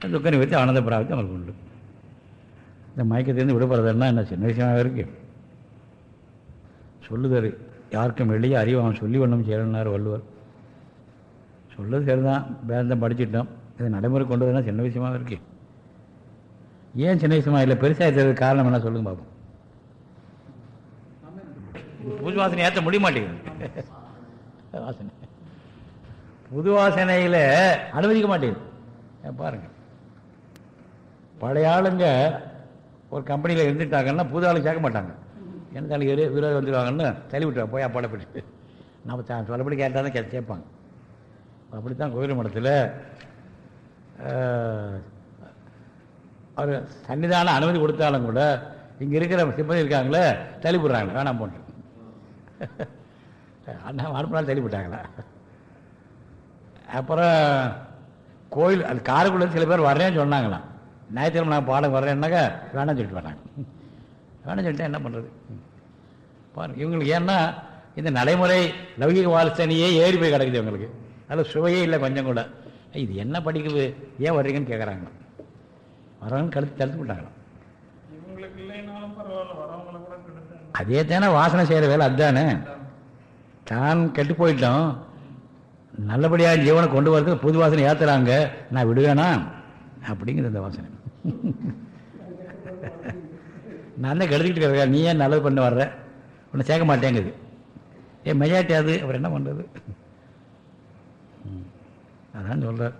துக்க நிவர்த்தி ஆனந்த பிராப்தி அவங்களுக்கு உண்டு. இந்த மயக்கத்திலேருந்து விடுபடுறதுன்னா என்ன சின்ன விஷயமாக இருக்கு? சொல்லுதல் யாருக்கும் வெளியே அவன் சொல்லி ஒன்றும் செய்யணுன்னார் வள்ளுவர். சொல்லுது சரிதான். வேந்தம் படிச்சிட்டோம். இதை நடைமுறை கொண்டு வரதுனா சின்ன விஷயமாக இருக்கு. ஏன் சின்ன விஷயமா? இல்லை பெருசாக இருக்கிறதுக்கு காரணம் என்ன சொல்லுங்க பார்ப்போம் புது வாசனை ஏற்ற முடிய மாட்டேங்குது. வாசனை. புது வாசனையில் அனுமதிக்க மாட்டேங்குது. பாருங்கள் பழைய ஆளுங்க ஒரு கம்பெனியில் இருந்துட்டாங்கன்னா புது ஆளு சேர்க்க மாட்டாங்க. என்ன தலை விரோதம் வந்துடுவாங்கன்னு தள்ளி விட்டுருவாங்க போய் அப்பாட போயிட்டு. நம்ம த- சொல்லப்படி கேட்டால் தான் கேட்பாங்க. அப்படித்தான் கோயில் மடத்தில் அவர் சன்னிதான அனுமதி கொடுத்தாலும் கூட இங்கே இருக்கிற சிப்பந்தி இருக்காங்களே தள்ளி விடுறாங்க வேணாம் போட்டு. அண்ணா அனுப்பினாலும் தள்ளி விட்டாங்களா அப்புறம் கோயில் அது காரைக்குள்ள சில பேர் வர்றேன்னு சொன்னாங்களாம். ஞாயிற்றுக்கிழமை நான் பாடம் வர்றேன்னாக்கா வேணாம்னு சொல்லிட்டு வராங்க வேணாம்னு சொல்லிட்டு என்ன பண்ணுறது பாருங்க இவங்களுக்கு ஏன்னா இந்த நடைமுறை லௌகிக வாசனையே ஏறி போய் கிடக்குது இவங்களுக்கு. அதில் சுவையே இல்லை கொஞ்சம் கூட. இது என்ன படிக்குது? ஏன் வர்றீங்கன்னு கேட்குறாங்க வரவங்க கழுத்து தடுத்து விட்டாங்களாம். அதே தானே வாசனை செய்கிற வேலை அதுதானே. தான் கெட்டு போயிட்டோம். நல்லபடியாக ஜீவனை கொண்டு வரதுக்கு புது வாசனை ஏற்றுறாங்க நான் விடுவேனா? அப்படிங்கிறது இந்த வாசனை. நான் தான் கெடுத்துக்கிட்டு இருக்கேன் நீ ஏன் நல்லது பண்ண வர்ற? உன்னை சேர்க்க மாட்டேங்குது. ஏன் மெஜாரிட்டி அது. அப்புறம் என்ன பண்ணுறது அதான் சொல்கிறார்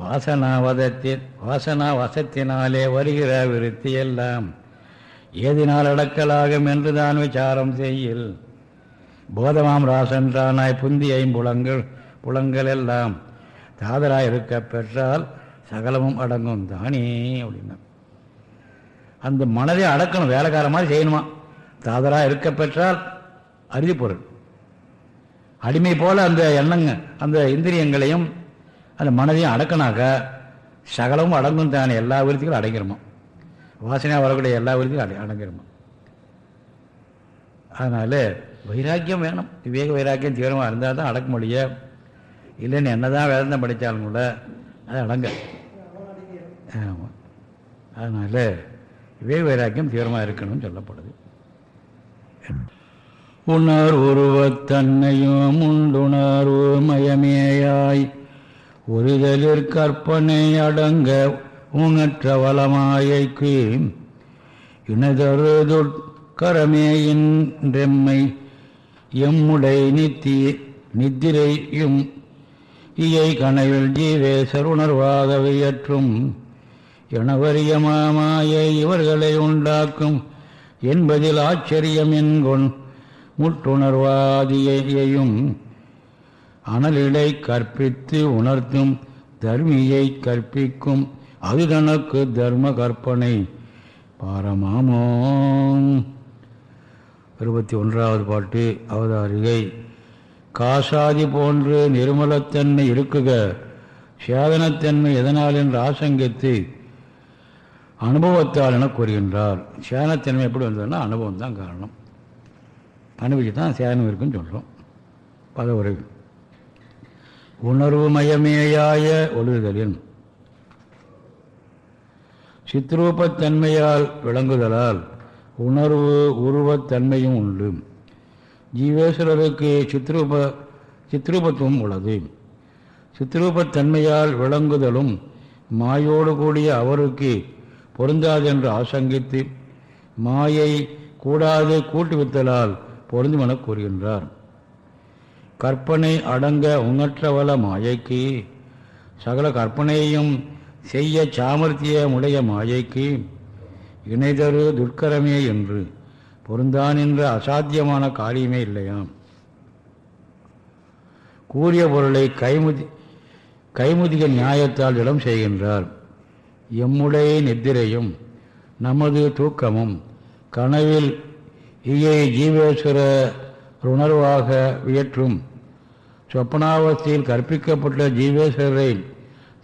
வாசனாவதத்தின் வாசனா வசத்தினாலே வருகிற விருத்தி எல்லாம் ஏதினால் அடக்கலாகும் என்று தான் விசாரம் செய்யில். போதமாம் ராசன்றானாய் புந்தியை புலங்கள் புலங்கள் எல்லாம் தாதராயிருக்க பெற்றால் சகலமும் அடங்கும் தானே அப்படின்னா. அந்த மனதை அடக்கணும் வேலைக்கார மாதிரி செய்யணுமா? தாதராக இருக்க பெற்றால் அறுதி பொருள். அடிமை போல அந்த எண்ணங்க அந்த இந்திரியங்களையும் அந்த மனதையும் அடக்கினாக்க சகலமும் அடங்கும் தானே எல்லா விருத்திகளும் அடங்கிருமா? வாசனையாக வரக்கூடிய எல்லா விருத்திகளும் அடை அடங்கிருமா? அதனால் வைராக்கியம் வேணும். விவேக வைராக்கியம் தீவிரமாக இருந்தால் தான் அடக்க முடியும். இல்லைன்னு என்ன தான் வேதம் படித்தாலும் கூட அது அடங்க. ஆமாம் அதனால் இவே வைராக்கியம் தீவிரமாக இருக்கணும்னு சொல்லப்படுது. உணர் உருவத்தன்னையும் உண்டுணர்வு மயமேயாய் ஒருதலிற் கற்பனை அடங்க உணற்ற வளமாயைக்கு இனதரு துட்கரமேயின்றெம்மை எம்முடை நித்தி நித்திரையும் இயை கனவில் ஜீவேசர் உணர்வாகவியற்றும் எனவரிய மாமாயை இவர்களை உண்டாக்கும் என்பதில் ஆச்சரியம் என்கொண் முற்றுணர்வாதியையும் அனலிடை கற்பித்து உணர்த்தும் தர்மியை கற்பிக்கும் அது தனக்கு தர்ம கற்பனை பாரமாமோ இருபத்தி ஒன்றாவது பாட்டு அவதாரிகை. காசாதி போன்று நிர்மலத்தன்மை இருக்குக சேதனத்தன்மை எதனால் என்று ஆசங்கித்து அனுபவத்தால் என கூறுகின்றார்? சேனத்தன்மை எப்படி வந்ததுன்னா அனுபவம் தான் காரணம். அனுபவிச்சு தான் சேனம் இருக்குன்னு சொல்கிறோம் உறவு உணர்வு மயமேயாய ஒழுகுதலின் சித்ரூபத்தன்மையால் விளங்குதலால் உணர்வு உருவத்தன்மையும் உண்டு. ஜீவேஸ்வரருக்கு சித்ரூப சித்ரூபத்துவம் உள்ளது. சித்ரூபத்தன்மையால் விளங்குதலும் மாயோடு கூடிய அவருக்கு பொருந்தாதென்று ஆசங்கித்து மாயை கூடாது கூட்டுவித்தலால் பொருந்தும் என கூறுகின்றார். கற்பனை அடங்க உங்கற்றவள மாயைக்கு சகல கற்பனையையும் செய்ய சாமர்த்தியமுடைய மாயைக்கு இணைதரு துர்க்கரமே என்று பொருந்தான் என்ற அசாத்தியமான காரியமே இல்லையாம். கூறிய பொருளை கைமுதி கைமுதிக நியாயத்தால் இடம் செய்கின்றார். எம்முடைய நித்திரையும் நமது தூக்கமும் கனவில் இயை ஜீவேஸ்வர உணர்வாக வியற்றும். சொப்பனாவஸ்தையில் கற்பிக்கப்பட்ட ஜீவேஸ்வரரை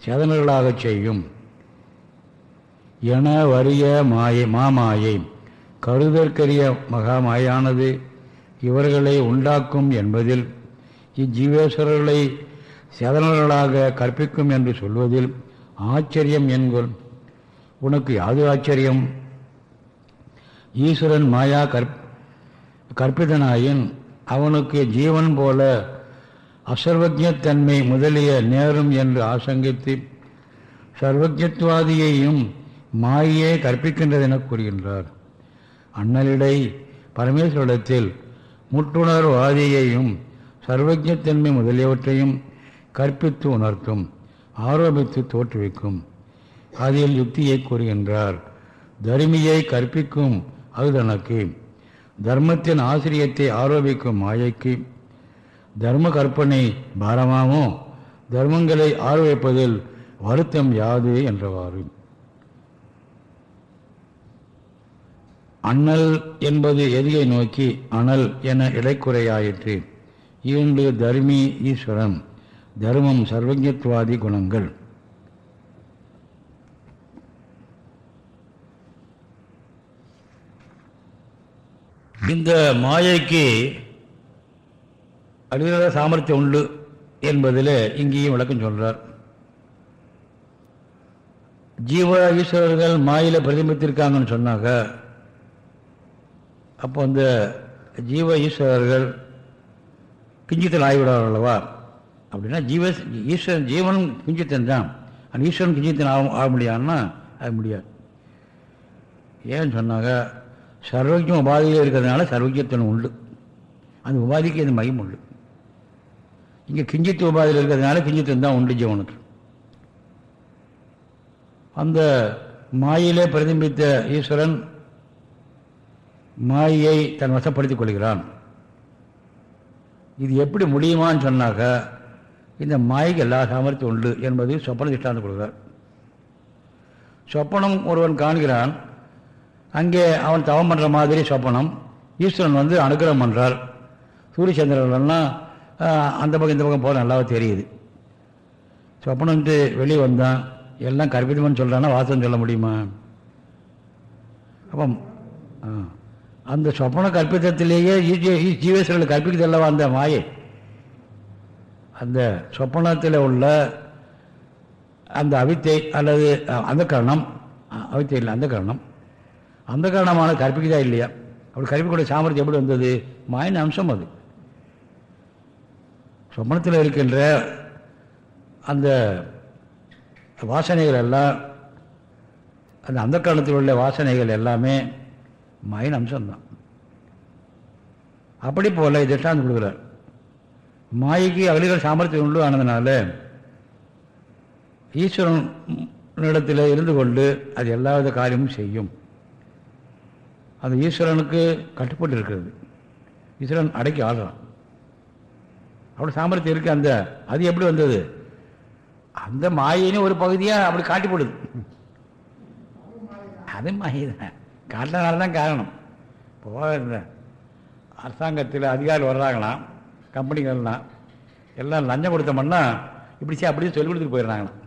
சேதனர்களாகச் செய்யும். என வறிய மாயை மாமாயை கருதற்கரிய மகாமாயானது இவர்களை உண்டாக்கும் என்பதில் இஜீவேஸ்வரர்களை சேதனர்களாக கற்பிக்கும் என்று சொல்வதில் ஆச்சரியம் என்கொள். உனக்கு யாது ஆச்சரியம்? ஈஸ்வரன் மாயா கற் கற்பிதனாயின் அவனுக்கு ஜீவன் போல அசர்வஜத்தன்மை முதலிய நேரும் என்று ஆசங்கித்து சர்வஜத்வாதியையும் மாயே கற்பிக்கின்றது என கூறுகின்றார். அண்ணலிடை பரமேஸ்வரிடத்தில் முற்றுணர்வாதியையும் சர்வஜத்தன்மை முதலியவற்றையும் கற்பித்து உணர்த்தும். ஆரோபித்து தோற்றுவிக்கும். அதில் யுக்தியை கூறுகின்றார். தர்மியை கற்பிக்கும் அது தனக்கு தர்மத்தின் ஆசிரியத்தை ஆரோபிக்கும் மாயைக்கு. தர்ம கற்பனை பாரமாமோ? தர்மங்களை ஆரோபிப்பதில் வருத்தம் யாது? என்றவாறு. அண்ணல் என்பது எதியை நோக்கி அனல் என இடைக்குறையாயிற்று. ஈண்டு தர்மி ஈஸ்வரன். தர்மம் சர்வஜத்வாதி குணங்கள். இந்த மாயைக்கு அழிவில்லாத சாமர்த்தியம் உண்டு என்பதில் இங்கேயும் விளக்கம் சொல்றார். ஜீவ ஈஸ்வரர்கள் மாயில பிரதிபித்திருக்காங்கன்னு சொன்னாங்க. அப்போ அந்த ஜீவ ஈஸ்வரர்கள் கிஞ்சித்தில் ஆகிவிடார் அல்லவா அப்படின்னா ஜீவ ஈஸ்வரன் ஜீவனும் கிஞ்சித்தன் தான். அந்த ஈஸ்வரன் கிஞ்சித்தன் ஆக ஆக முடியாதுன்னா அது முடியாது. ஏன்னு சொன்னாங்க? சர்வஜம் உபாதியில் இருக்கிறதுனால சர்வஜத்தன் உண்டு. அந்த உபாதிக்கு இந்த மையம் உண்டு. இங்கே கிஞ்சித்து உபாதியில் இருக்கிறதுனால கிஞ்சித்தன் தான் உண்டு ஜீவனுக்கு. அந்த மாயிலே பிரதிபித்த ஈஸ்வரன் மாயை தன் வசப்படுத்திக் கொள்கிறான். இது எப்படி முடியுமான்னு சொன்னாக்க இந்த மாய்க்கு எல்லா சாமர்த்தியம் உண்டு என்பது சொப்பன திஷ்டாந்து கொடுக்கிறார். சொப்பனம் ஒருவன் காண்கிறான் அங்கே அவன் தவம் பண்ணுற மாதிரி சொப்பனம். ஈஸ்வரன் வந்து அனுகிரகம் பண்ணுறார் சூரியச்சந்திரன்லாம் அந்த பக்கம் இந்த பக்கம் போக நல்லாவே தெரியுது. சொப்பனம்ட்டு வெளியே வந்தான் எல்லாம் கற்பிதம்னு சொல்கிறான்னா வாசம் சொல்ல முடியுமா? அப்போ அந்த சொப்பன கற்பிதத்திலேயே ஜீவேஸ்வரர்கள் கற்பிக்கிறதல்லவா அந்த மாயை? அந்த சொப்பனத்தில் உள்ள அந்த அவித்தை அல்லது அந்த கரணம் அவித்தை இல்லை அந்த கரணம். அந்த காரணமான கற்பிக்குதா இல்லையா? அப்படி கற்பிக்கூடிய சாமர்த்தியம் எப்படி வந்தது? மாயின் அம்சம் அது. சொப்பனத்தில் இருக்கின்ற அந்த வாசனைகள் எல்லாம் அந்த அந்த காலத்தில் உள்ள வாசனைகள் எல்லாமே மாயின் அம்சம்தான். அப்படி போல திட்டாந்து கொடுக்குறார். மாயைக்கு அகலிகள் சாமர்த்தியம் உண்டு ஆனதுனால ஈஸ்வரனிடத்தில் இருந்து கொண்டு அது எல்லா வித காரியமும் செய்யும். அந்த ஈஸ்வரனுக்கு கட்டுப்பட்டு இருக்கிறது ஈஸ்வரன் அடக்கி ஆடுறான் அப்படி சாமர்த்தியம் இருக்குது அந்த அது எப்படி வந்தது? அந்த மாயின்னு ஒரு பகுதியாக அப்படி காட்டி போடுது அது மாயை தான் காரணம். இப்போ அரசாங்கத்தில் அதிகாரி வர்றாங்களாம். கம்பெனிகள்லாம் எல்லாம் லஞ்சம் கொடுத்தோம்னா இப்படி சே அப்படியே சொல்லி கொடுத்துட்டு போயிடுறாங்களாம்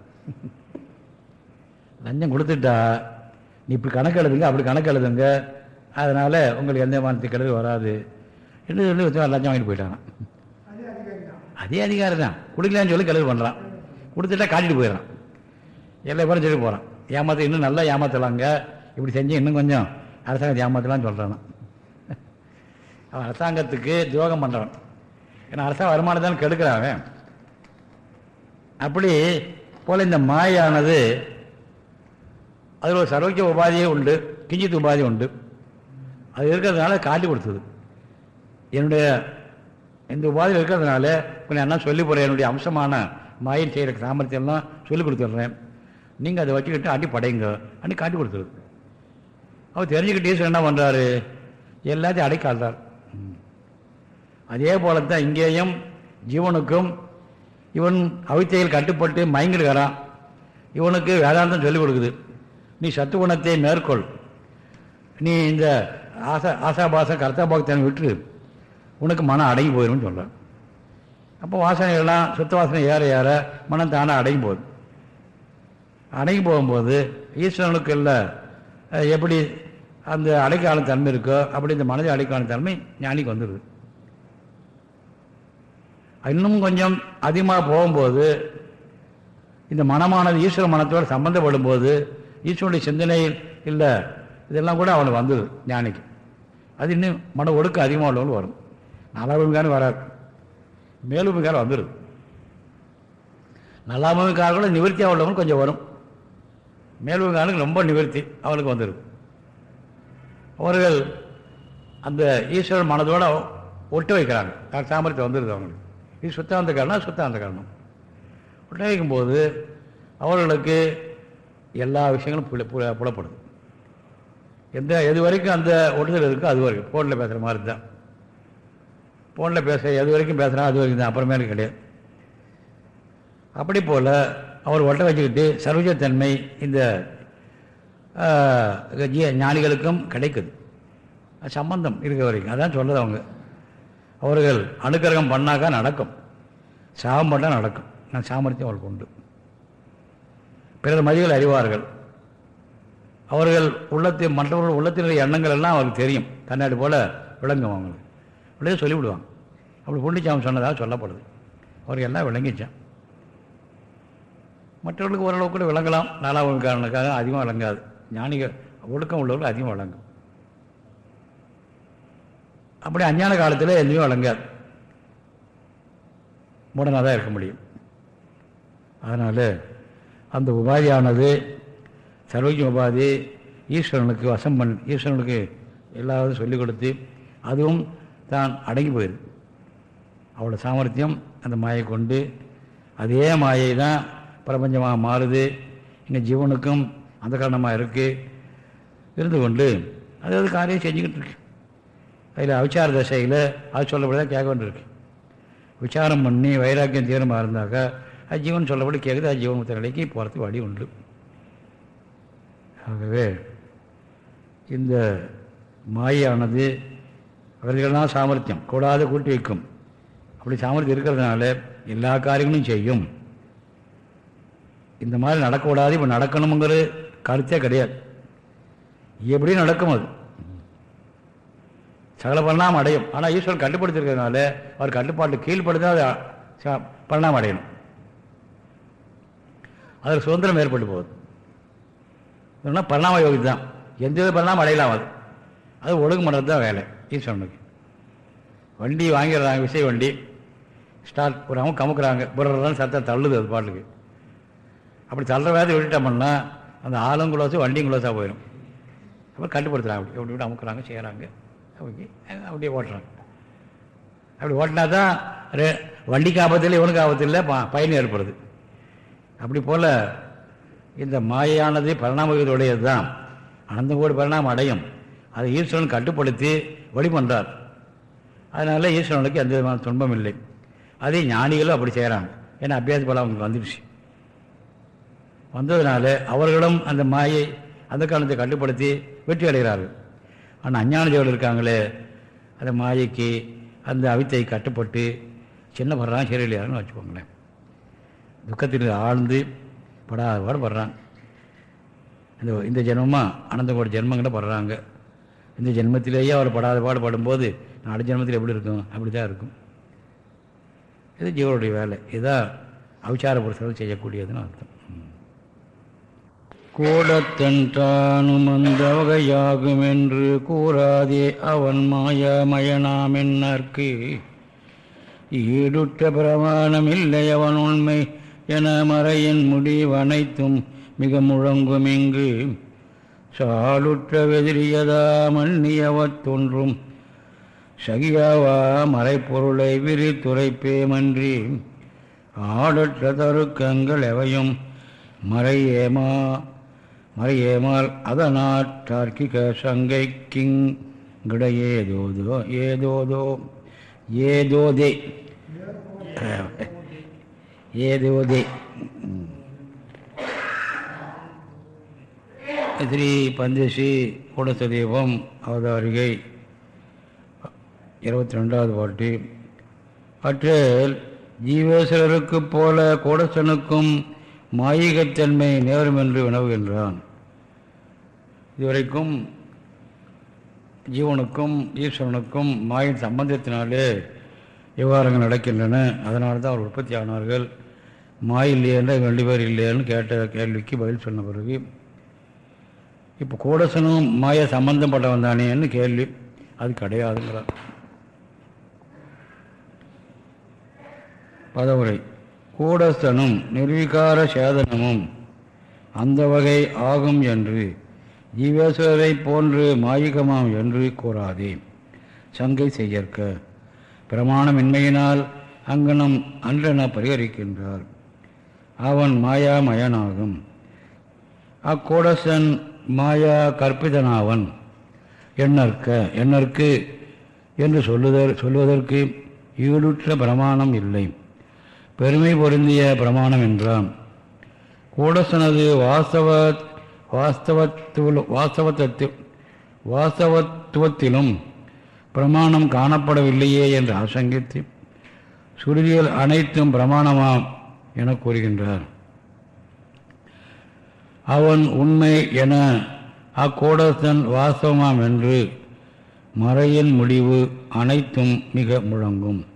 லஞ்சம் கொடுத்துட்டா நீ இப்படி கணக்கு எழுதுங்க அப்படி கணக்கு எழுதுங்க. அதனால் உங்களுக்கு எந்த மானத்துக்கு கெடுதல் வராது. என்று சொல்லி லஞ்சம் வாங்கிட்டு போயிட்டாங்க அதே அதிகாரம் தான். கொடுக்கலான்னு சொல்லி கெடுதல் பண்ணுறான் கொடுத்துட்டா காட்டிட்டு போயிடறான். எல்லா பேரும் சொல்லி போகிறான் ஏமாத்த இன்னும் நல்லா ஏமாத்தலாங்க. இப்படி செஞ்சு இன்னும் கொஞ்சம் அரசாங்கத்தை ஏமாத்தலாம்னு சொல்கிறான் அவன் அரசாங்கத்துக்கு துரோகம் பண்ணுறான் ஏன்னா அரசாங்க வருமானம் தான் அப்படி போல இந்த மாயானது அதில் ஒரு சர்வக்கிய உபாதியே உண்டு கிஞ்சித் உபாதி உண்டு. அது இருக்கிறதுனால காட்டி கொடுத்தது. என்னுடைய இந்த உபாதியில் இருக்கிறதுனால கொஞ்சம் என்ன சொல்லி போகிறேன் என்னுடைய அம்சமான மாயின் செய்கிற சாமர்த்தியம்லாம் சொல்லி கொடுத்துட்றேன். நீங்கள் அதை வச்சுக்கிட்டு அடி படைங்க அடி காட்டி கொடுத்துருது அவர் தெரிஞ்சுக்கிட்டே என்ன பண்ணுறாரு எல்லாத்தையும் அடைக்காள்றார் அதே போல தான் இங்கேயும் ஜீவனுக்கும் இவன் அவித்தையில் கட்டுப்பட்டு மயங்கிடுகிறான். இவனுக்கு வேதாந்தம் சொல்லிக் கொடுக்குது. நீ சத்துகுணத்தை மேற்கொள். நீ இந்த ஆசா ஆசாபாச கர்த்தாபாகத்தனை விட்டு உனக்கு மனம் அடங்கி போயிடும்னு சொல்கிறான் அப்போ வாசனைகள்லாம் சுத்த வாசனை ஏற ஏற மனம் தானாக அடங்கி போகுது. அடங்கி போகும்போது ஈஸ்வரனுக்கு இல்லை எப்படி அந்த அடைக்கால தன்மை இருக்கோ அப்படி இந்த மனதை அடைக்கால தன்மை ஞானிக்கு வந்துடுது. இன்னும் கொஞ்சம் அதிகமாக போகும்போது இந்த மனமானது ஈஸ்வர மனத்தோடு சம்பந்தப்படும் போது ஈஸ்வரனுடைய சிந்தனை இல்லை இதெல்லாம் கூட அவனுக்கு வந்தது ஞானிக்கு. அது இன்னும் மன ஒடுக்கம் அதிகமாக உள்ளவங்க வரும். நல்லாபூமிக்காரன் வராது. மேலுமிக்காரன் வந்துடுது நல்லாபூமிக்காரர்களும் நிவர்த்தியாக உள்ளவங்க கொஞ்சம் வரும். மேலுமிக்காரனுக்கு ரொம்ப நிவர்த்தி அவனுக்கு வந்துடுது அவர்கள் அந்த ஈஸ்வரன் மனதோடு ஒட்டு வைக்கிறாங்க. அது சாமர்த்தியம் வந்துடுது அவங்களுக்கு. இது சுத்தாந்த காரணம் சுத்தாந்த காரணம். ஒட்ட போது அவர்களுக்கு எல்லா விஷயங்களும் புல புல- புலப்படுது. எந்த எது வரைக்கும் அந்த ஒட்டுதல் இருக்கோ அது வரைக்கும். ஃபோனில் பேசுகிற மாதிரி தான். ஃபோனில் பேச எது வரைக்கும் பேசுகிறா அது வரைக்கும் தான். அப்புறமேலும் கிடையாது. அப்படி போல் அவர் ஒட்ட வச்சுக்கிட்டு சர்வஜத்தன்மை இந்த ஞானிகளுக்கும் கிடைக்குது. சம்பந்தம் இருக்க வரைக்கும். அதான் சொல்லுது அவங்க. அவர்கள் அனுக்கிரகம் பண்ணாக்கா நடக்கும். சாபம் பண்ணால் நடக்கும். நான் சாமர்த்தியம் அவர்களுக்கு உண்டு. பிறர் மதிகள் அறிவார்கள். அவர்கள் உள்ளத்தில் மற்றவர்கள் உள்ளத்தினுடைய எண்ணங்கள் எல்லாம் அவருக்கு தெரியும். கண்ணாடி போல விளங்கும் அவங்களுக்கு. அப்படியே சொல்லிவிடுவாங்க. அப்படி புண்டிச்சாமி சொன்னதாக சொல்லப்படுது. அவருக்கு எல்லாம் விளங்கிச்சான். மற்றவர்களுக்கு ஓரளவுக்கு கூட விளங்கலாம். நாலாவது காரணக்காக அதிகமாக விளங்காது. ஞானிகள் ஒழுக்கம் உள்ளவர்கள் அதிகமாக விளங்கும். அப்படி அஞ்ஞான காலத்தில் எதுவுமே வழங்காது. மூடனாக தான் இருக்க முடியும். அதனால் அந்த உபாதியானது சர்வஜ உபாதி ஈஸ்வரனுக்கு வசம் பண் ஈஸ்வரனுக்கு எல்லாரும் சொல்லிக் கொடுத்து அதுவும் தான் அடங்கி போயிடுது அவளோட சாமர்த்தியம் அந்த மாயை கொண்டு அதே மாயை தான் பிரபஞ்சமாக மாறுது. இங்கே ஜீவனுக்கும் அந்த காரணமாக இருக்குது இருந்து கொண்டு அது அது காரியம் செஞ்சுக்கிட்டு இருக்கு. அதில் அவிச்சார தசையில் அது சொல்லப்படி தான் கேட்க வேண்டியிருக்கு. விசாரம் பண்ணி வைராக்கியம் தீவிரமாக இருந்தாக்கா அது ஜீவன் சொல்லப்படி கேட்குது அது ஜீவன் நிலைக்கு போகிறதுக்கு வழி உண்டு. ஆகவே இந்த மாயானது அவர்களெல்லாம் சாமர்த்தியம். கூடாது கூட்டி வைக்கும். அப்படி சாமர்த்தியம் இருக்கிறதுனால எல்லா காரியங்களும் செய்யும். இந்த மாதிரி நடக்கக்கூடாது இப்போ நடக்கணுங்கிற கருத்தே கிடையாது. எப்படி நடக்கும் அது. சகல பரிணாமம் அடையும். ஆனால் ஈஸ்வரன் கட்டுப்படுத்திருக்கிறதுனால அவர் கட்டுப்பாட்டு கீழ்ப்படுத்தா அது ச- பரிணாமம் அடையணும். அதில் சுதந்திரம் ஏற்பட்டு போகுது. இல்லைன்னா பரிணாம யோகி தான். எந்த வித பரிணாமம் அடையலாம் அது. அது ஒழுங்கு பண்ணுறது தான் வேலை ஈஸ்வரனுக்கு. வண்டி வாங்கிடுறாங்க விசை வண்டி. ஸ்டார்ட் போகிறாங்க கமுக்குறாங்க. புறதான் சத்தம் தள்ளுது அது பாட்டுக்கு. அப்படி தள்ளுற வேலை விட்டுட்டோம்னா அந்த ஆளும் குலோசு வண்டியும் குலோஸாக போயிடும் அப்புறம் கட்டுப்படுத்துகிறாங்க அப்படி. எப்படி விட்டு அமுக்குறாங்க செய்கிறாங்க ஓகே. அப்படியே ஓட்டுறாங்க அப்படி ஓட்டினா தான் வண்டிக்கு ஆபத்து இல்லை இவனுக்கு ஆபத்து இல்லை ப பயன் ஏற்படுது. அப்படி போல் இந்த மாயானது பரிணாமத்துடையது தான் அனந்தம் கூட பரிணாமம் அடையும். அதை ஈஸ்வரன் கட்டுப்படுத்தி வழி பண்ணுறார் அதனால் ஈஸ்வரனுக்கு எந்த விதமான துன்பம் இல்லை. அதே ஞானிகளும் அப்படி செய்கிறாங்க ஏன்னா அபியாச பலம் அவங்களுக்கு வந்துடுச்சு வந்ததுனால அவர்களும் அந்த மாயை அந்த காலத்தை கட்டுப்படுத்தி வெற்றி அடைகிறார்கள். ஆனால் அஞ்ஞான ஜோடு இருக்காங்களே. அந்த மாயைக்கு அந்த அவித்தை கட்டுப்பட்டு சின்ன படுறான் சரியில்லையாருன்னு வச்சுக்கோங்களேன். துக்கத்தில் ஆழ்ந்து படாத பாடு படுறாங்க இந்த இந்த ஜென்மமாக அனந்தகோடி ஜென்மங்களை படுறாங்க. இந்த ஜென்மத்திலேயே அவர் படாத பாடு படும்போது நாலு ஜென்மத்தில் எப்படி இருக்கும்? அப்படி தான் இருக்கும். இது ஜீவனுடைய வேலை. இதுதான் அவிச்சார புருஷர்கள் செய்யக்கூடியதுன்னு அர்த்தம். கூடத்தென்றானும் அந்த வகையாகும் என்று கூறாதே அவன் மாயமயனாமென்னற்கு ஈடுற்ற பிரமாணம் இல்லை அவன் உண்மை என மறையின் முடிவனைத்தும் மிக முழங்கும் இங்கு சாலுற்ற வெதிரியதா மன்னியவத் தோன்றும் சகியாவா மறைப்பொருளை விரித்துரைப்பேமன்றி ஆடற்ற தருக்கங்கள் எவையும் மறையேமா? மறையேமால் அதனாற்றார்க்கிக சங்கை கிங் கிட ஏதோதோ ஏதோதோ ஏதோதே ஏதோதே ஸ்ரீ பந்தசி கூடச தீபம் அவதாரிகை இருபத்தி ரெண்டாவது பாட்டு. அற்றில் ஜீவேஸ்வரருக்குப் போல கோடசனுக்கும் மாயிகத்தன்மை நேரும் என்று வினவுகின்றான். இதுவரைக்கும் ஜீவனுக்கும் ஈஸ்வரனுக்கும் மாயின் சம்பந்தத்தினாலே விவகாரங்கள் நடக்கின்றன. அதனால தான் அவர் உற்பத்தி ஆனார்கள். மாய் இல்லையென்ற ரெண்டு பேர் இல்லையான்னு கேட்ட கேள்விக்கு பதில் சொன்ன பிறகு இப்போ கூடசனும் மாய சம்பந்தப்பட்டவன் தானேன்னு கேள்வி. அது கிடையாதுங்கிறார். பதவுரை. கூடஸ்தனும் நிர்வீகார சேதனமும் அந்த வகை ஆகும் என்று ஜீவேஸ்வரரை போன்று மாயிகமாம் என்று கூறாதே. சங்கை செய்யற்க. பிரமாணமின்மையினால் அங்கனம் அன்றென பரிகரிக்கின்றார். அவன் மாயாமயனாகும். அக்கூடசன் மாயா கற்பிதனாவன் எண்ணற்க எண்ணற்கு என்று சொல்லுதல் சொல்வதற்கு ஈடுற்ற பிரமாணம் இல்லை. பெருமை பொருந்திய பிரமாணம் என்றான். கூடசனது வாஸ்தவ வாஸ்தவத்துவ வாஸ்தவத்தத்தில் வாஸ்தவத்துவத்திலும் பிரமாணம் காணப்படவில்லையே என்று ஆசங்கித்து சுருதியில் அனைத்தும் பிரமாணமாம் என கூறுகின்றார். அவன் உண்மை என அக்கோடசன் வாஸ்தவமாம் என்று மறையின் முடிவு அனைத்தும் மிக முழங்கும்.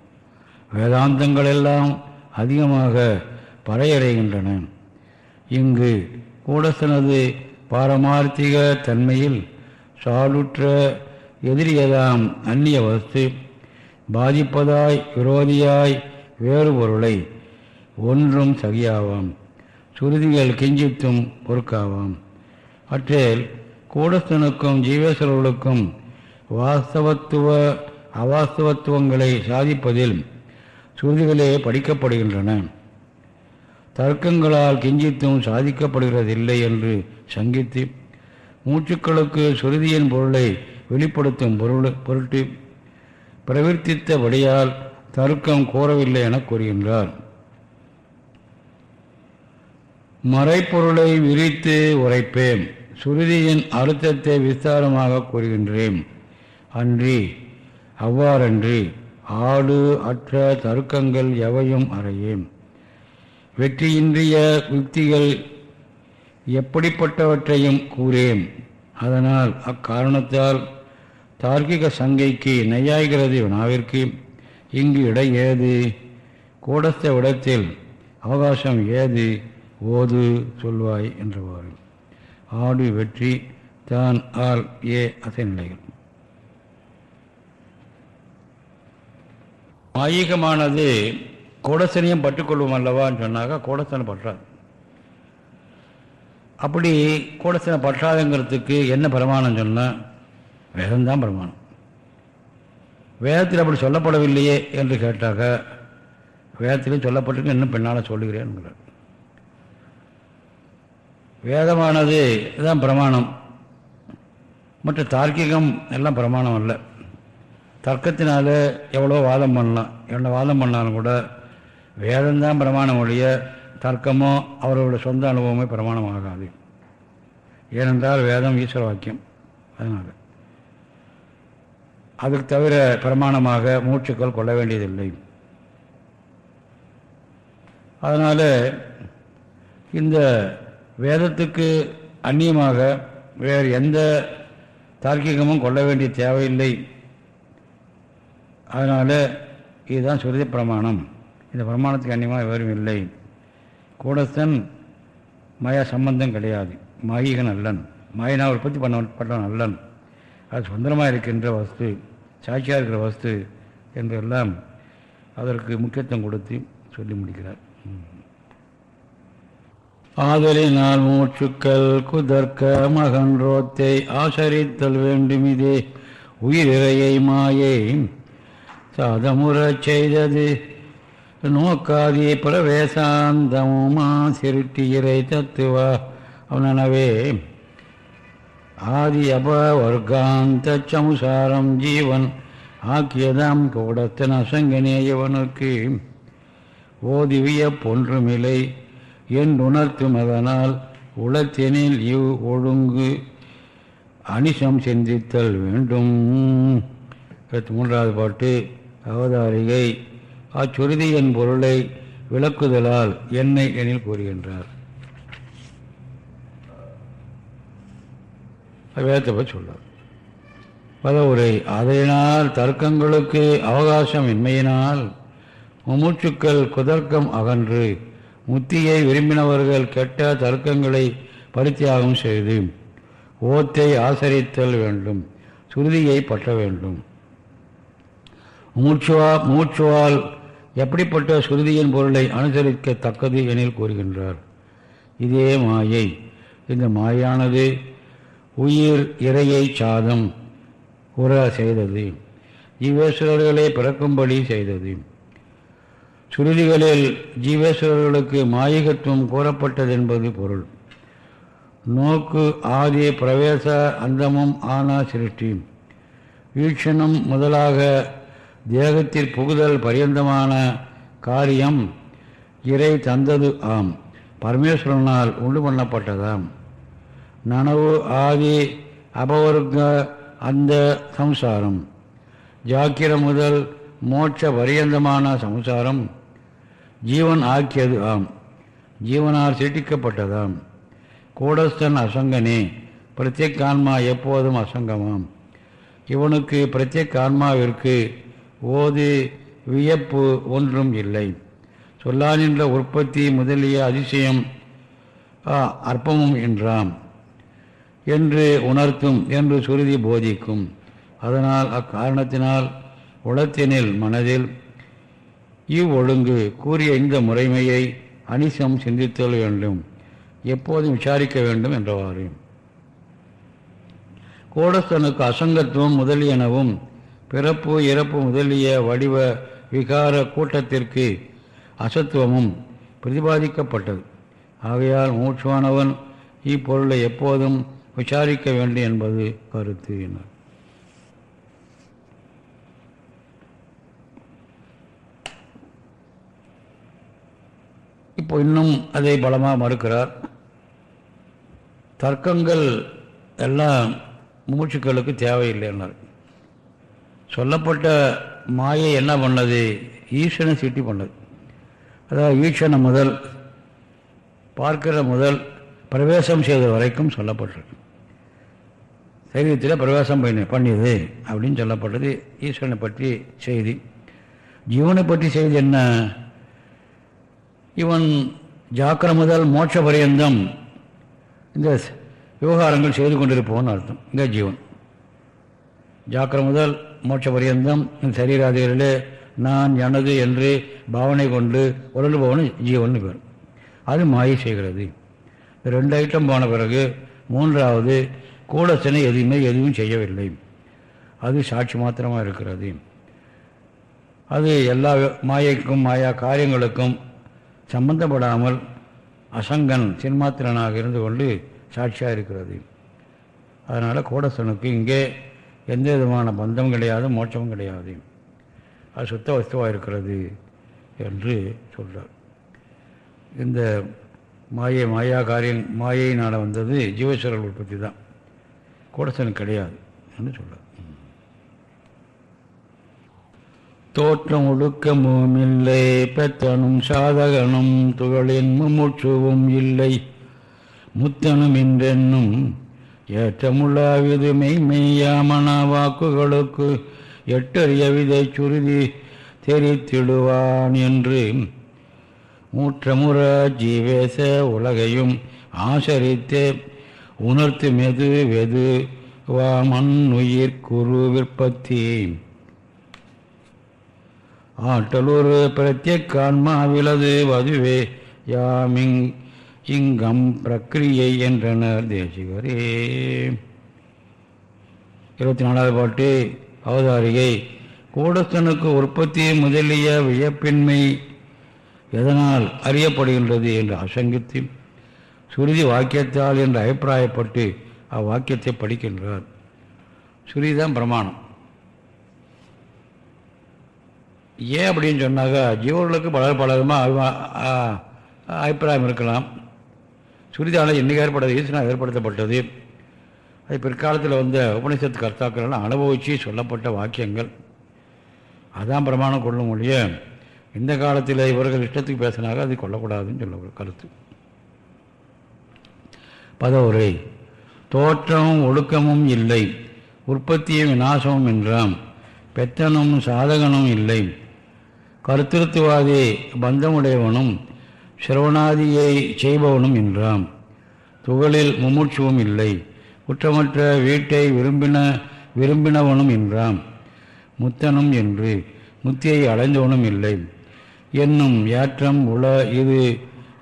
வேதாந்தங்களெல்லாம் அதிகமாக பறையடைகின்றன. இங்கு கூடசனது பாரமார்த்திக தன்மையில் சாலுற்ற எதிரியதாம் அந்நிய வஸ்து. பாதிப்பதாய் விரோதியாய் வேறு பொருளை ஒன்றும் சகியாவாம். சுருதிகள் கிஞ்சித்தும் பொறுக்காவாம். அற்றேல் கூடஸ்தனுக்கும் ஜீவேஸ்வரர்களுக்கும் வாஸ்தவத்துவ அவாஸ்தவத்துவங்களை சாதிப்பதில் சுருதிகளே படிக்கப்படுகின்றன. தர்க்கங்களால் கிஞ்சித்தும் சாதிக்கப்படுகிறதில்லை என்று சங்கித்து மூச்சுக்களுக்கு சுருதியின் பொருளை வெளிப்படுத்தும் பொருள் பொருட்டு பிரவர்த்தித்தபடியால் தர்க்கம் கூறவில்லை என கூறுகின்றார். மறைப்பொருளை விரித்து உரைப்பேன் சுருதியின் அழுத்தத்தை விஸ்தாரமாக கூறுகின்றேன். அன்றி அவ்வாறன்றி ஆடு அற்ற தருக்கங்கள் எவையும் அறையேன். வெற்றியின்றிய யுக்திகள் எப்படிப்பட்டவற்றையும் கூறேன். அதனால் அக்காரணத்தால் தார்க்கிக சங்கைக்கு நெய்யாகிறது வினாவிற்கு. இங்கு இடை ஏது? கூடஸ்த விடத்தில் அவகாசம் ஏது? ஓது சொல்வாய் என்றவாறு. ஆடு வெற்றி தான் ஆள் ஏ அசைநிலைகள் மாயிகமானது கோடசனியம் பட்டுக்கொள்வோம் அல்லவான்னு சொன்னாக்கா கோடசனை பற்றாது. அப்படி கோடசனை பற்றாதுங்கிறதுக்கு என்ன பிரமாணம் சொன்னால் வேதம்தான் பிரமாணம். வேதத்தில் அப்படி சொல்லப்படவில்லையே என்று கேட்டாக்க வேதத்திலே சொல்லப்பட்டிருக்கு இன்னும் பின்னால் சொல்லுகிறேன்கிறார் வேதமானது தான் பிரமாணம். மற்ற தார்க்கிகம் எல்லாம் பிரமாணம் அல்ல. தர்க்கத்தினால எவ்வளோ வாதம் பண்ணலாம். என்ன வாதம் பண்ணாலும் கூட வேதம்தான் பிரமாணம் ஒழிய தர்க்கமோ அவர்களுடைய சொந்த அனுபவமே பிரமாணம் ஆகாது ஏனென்றால் வேதம் ஈஸ்வர வாக்கியம். அதனால். அதுக்கு தவிர பிரமாணமாக மூச்சுக்கள் கொள்ள வேண்டியதில்லை. அதனால் இந்த வேதத்துக்கு அந்நியமாக வேறு எந்த தார்க்கிகமும் கொள்ள வேண்டிய தேவையில்லை. அதனால் இதுதான் சுருதி பிரமாணம். இந்த பிரமாணத்துக்கு அந்நியமாக வேறும் இல்லை. கூடஸ்தன் மாயா சம்பந்தம் கிடையாது. மாயிகன் அல்லன் மாயினா உற்பத்தி பண்ண பண்ணவன் அல்லன் அது சுதந்திரமாக இருக்கின்ற வஸ்து சாட்சியாக இருக்கிற வஸ்து என்றெல்லாம் அதற்கு முக்கியத்துவம் கொடுத்து சொல்லி முடிக்கிறார். ஆதலினால் மூச்சுக்கள் குதர்க்க மகன்றோத்தை ஆசரித்தல் வேண்டுமிதே உயிரிழையை மாயை சாதமுறச் செய்தது நோக்காதி பிரவேசாந்தமுமா சிருட்டி இறை தத்துவ அவனவே ஆதி அப வர்க்காந்த சமுசாரம் ஜீவன் ஆக்கியதாம் அசங்கனே அசங்கனேயவனுக்கு ஓதிவிய பொன்றுமில்லை என்றுணர்த்தும் அதனால் உளத்தினில் இவ் ஒழுங்கு அனிசம் சிந்தித்தல் வேண்டும். மூன்றாவது பாட்டு அவதாரிகை. அச்சுருதியின் பொருளை விளக்குதலால் என்னை எனில் கூறுகின்றார். வேதத்தை பற்றி சொல்றார். பதவுரை அதனால் தர்க்கங்களுக்கு அவகாசம் இன்மையினால் மூச்சுக்கள் குதர்க்கம் அகன்று முத்தியை விரும்பினவர்கள் கெட்ட தர்க்கங்களை பரித்தியாகம் செய்து ஓத்தை ஆசரித்தல் வேண்டும் சுருதியை பற்ற வேண்டும். மூச்சுவா மூச்சுவால் எப்படிப்பட்ட சுருதியின் பொருளை அனுசரிக்கத்தக்கது எனில் கூறுகின்றார். இதே மாயை. இந்த மாயானது உயிர் இறையை சாதம் உற செய்தது. ஜீவேஸ்வரர்களை பிறக்கும்படி செய்தது. சுருதிகளில் ஜீவேஸ்வரர்களுக்கு மாயிகத்துவம் கூறப்பட்டதென்பது பொருள். நோக்கு ஆதி பிரவேச அந்தமும் ஆனா சிருஷ்டி. வீட்சணம் முதலாக தேகத்தில் புகுதல் பரியந்தமான காரியம் இறை தந்தது ஆம். பரமேஸ்வரனால் உண்டு பண்ணப்பட்டதாம். நனவு ஆதி அபவர்க்க அந்த சம்சாரம். ஜாக்கிரம் முதல் மோட்ச பரியந்தமான சம்சாரம் ஜீவன் ஆக்கியது ஆம். ஜீவனால் சீட்டிக்கப்பட்டதாம் கூடஸ்தன் அசங்கனே பிரத்யேக் ஆன்மா எப்போதும் அசங்கமாம். இவனுக்கு பிரத்யேக் ஆன்மாவிற்கு ஓது வியப்பு ஒன்றும் இல்லை. சொல்லானின்ற உற்பத்தி முதலிய அதிசயம் அற்பமும் என்றாம். என்று உணர்த்தும் என்று சுருதி போதிக்கும். அதனால் அக்காரணத்தினால் உளத்தினில் மனதில் இவ்வொழுங்கு கூறிய இந்த முறைமையை அனிசம் சிந்தித்தல் வேண்டும். எப்போதும் விசாரிக்க வேண்டும் என்றவாறு. கோடஸ்தனுக்கு அசங்கத்துவம் முதலியனவும் பிறப்பு இறப்பு முதலிய வடிவ விகார கூட்டத்திற்கு அசத்துவமும் பிரதிபாதிக்கப்பட்டது. ஆகையால் மூச்சுவானவன் இப்பொருளை எப்போதும் விசாரிக்க வேண்டும் என்பது கருத்து என்ன? இப்போ இன்னும் அதை பலமாக மறுக்கிறார். தர்க்கங்கள் எல்லாம் மூச்சுக்களுக்கு தேவையில்லைன்னார் சொல்லப்பட்ட மாயை என்ன பண்ணது? ஈஸ்வரன் சீட்டி பண்ணது. அதாவது ஈஸ்வரனை முதல் பார்க்கிற முதல் பிரவேசம் செய்த வரைக்கும் சொல்லப்பட்டிருக்கு. சரீரத்தில் பிரவேசம் பண்ணி பண்ணியது அப்படின்னு சொல்லப்பட்டது ஈஸ்வரனை பற்றி செய்தி. ஜீவனை பற்றி செய்தி என்ன? இவன் ஜாக்கிர முதல் மோட்ச பரியந்தம் இந்த விவகாரங்கள் செய்து கொண்டிருப்போன்னு அர்த்தம். இந்த ஜீவன். ஜாக்கிர முதல் மோட்ச பரியந்தம் சரீராதிகளிலே நான் எனது என்று பாவனை கொண்டு உழல்பவன் ஜீவன் பேர் அது மாயை செய்கிறது. ரெண்டு ஐட்டம் போன பிறகு மூன்றாவது கூடசனை எதுவுமே எதுவும் செய்யவில்லை. அது சாட்சி மாத்திரமாக இருக்கிறது. அது எல்லா மாயைக்கும் மாயா காரியங்களுக்கும் சம்பந்தப்படாமல் அசங்கன் சின்மாத்திரனாக இருந்து கொண்டு சாட்சியாக இருக்கிறது. அதனால் கூடசனுக்கு இங்கே எந்த விதமான பந்தம் கிடையாது மோட்சமும் கிடையாது. அது சுத்த வஸ்துவாக இருக்கிறது என்று சொல்கிறார் இந்த மாயை மாயா காரியம் மாயையினால் வந்தது ஜீவேஸ்வரர் உற்பத்தி தான். கூடசனுக்கு கிடையாது என்று சொல்கிறார் தோற்றம் ஒடுக்கமும் இல்லை பெத்தனும் சாதகனும் துகளின் முமுட்சுவும் இல்லை. முத்தனும் என்றென்னும் ஏற்றமுள்ளாவிது மெய்மெய்யாமன வாக்குகளுக்கு எட்டறிய விதை சுருதி தெரித்திடுவான் என்று. மூற்றமுற ஜீவேச உலகையும் ஆசரித்தே உணர்த்து மெது வெது வாமன் உயிர் குரு விற்பத்தி. ஆட்டலூர் பிரத்யேகான்மாவிலது வதுவே யாமிங் இங்கம் பிரக்கிரியை என்றனர் தேசிகரே. இருபத்தி நாலாவது பாட்டு அவதாரிகை கூடஸ்தனுக்கு உற்பத்தி முதலிய வியப்பின்மை எதனால் அறியப்படுகின்றது என்று அசங்கித்து சுருதி வாக்கியத்தால் என்று அபிப்பிராயப்பட்டு அவ்வாக்கியத்தை படிக்கின்றார். சுருதி தான் பிரமாணம். ஏன் அப்படின்னு சொன்னாக்கா ஜீவர்களுக்கு பல பல விதமாக அபிப்பிராயம் இருக்கலாம். சுருதியானது என்னைக்கு ஏற்பட்டது ஈஸ்வரனால் ஏற்படுத்தப்பட்டது. அது பிற்காலத்தில் வந்த உபனிஷத்து கர்த்தாக்கள்லாம் அனுபவித்து சொல்லப்பட்ட வாக்கியங்கள். அதான் பிரமாணம் கொள்ளும் ஒழிய இந்த காலத்தில் இவர்கள் இஷ்டத்துக்கு பேசினாக அது கொள்ளக்கூடாதுன்னு சொல்ல கருத்து. பதவுரை தோற்றமும் ஒழுக்கமும் இல்லை உற்பத்தியும் விநாசமும் என்றாம் பெத்தனும் சாதகனும் இல்லை. கருத்திருத்துவாதி பந்தமுடையவனும் சிரவணாதியை செய்பவனும் என்றாம் துகளில் முமுட்சுவும் இல்லை. குற்றமற்ற வீட்டை விரும்பின விரும்பினவனும் என்றாம் முத்தனும் என்று முத்தியை அடைந்தவனும் இல்லை. என்னும் ஏற்றம் உள இது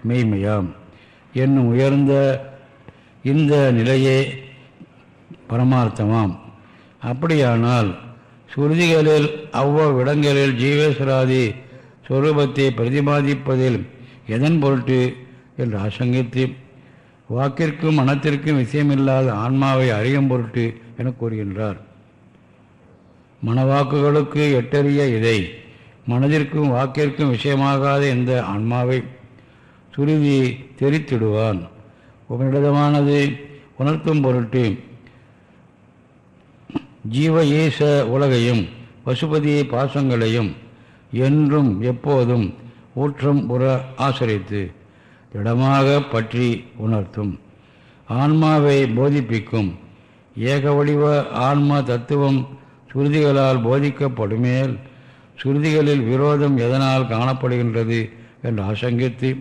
மெய்மையாம். என்னும் உயர்ந்த இந்த நிலையே பரமார்த்தமாம். அப்படியானால் சுருதிகளில் அவ்வவிடங்களில் ஜீவேஸ்வராதி சொரூபத்தை பிரதிபாதிப்பதில் எதன் பொருட்டு? என்று ஆசங்கித்து வாக்கிற்கும் மனத்திற்கும் விஷயமில்லாத ஆன்மாவை அறியும் பொருட்டு என கூறுகின்றார். மனவாக்குகளுக்கு எட்டறிய இதை மனதிற்கும் வாக்கிற்கும் விஷயமாகாத இந்த ஆன்மாவை? சுருதி தெரித்திடுவான். உபனிடமானது உணர்த்தும் பொருட்டு ஜீவ ஈச உலகையும் பசுபதி பாசங்களையும் என்றும் எப்போதும் ஊற்றம் உற ஆசிரித்து திடமாக பற்றி உணர்த்தும். ஆன்மாவை போதிப்பிக்கும். ஏக வடிவ ஆன்மா தத்துவம் சுருதிகளால் போதிக்கப்படுமேல் சுருதிகளில் விரோதம் எதனால் காணப்படுகின்றது என்று ஆசங்கித்து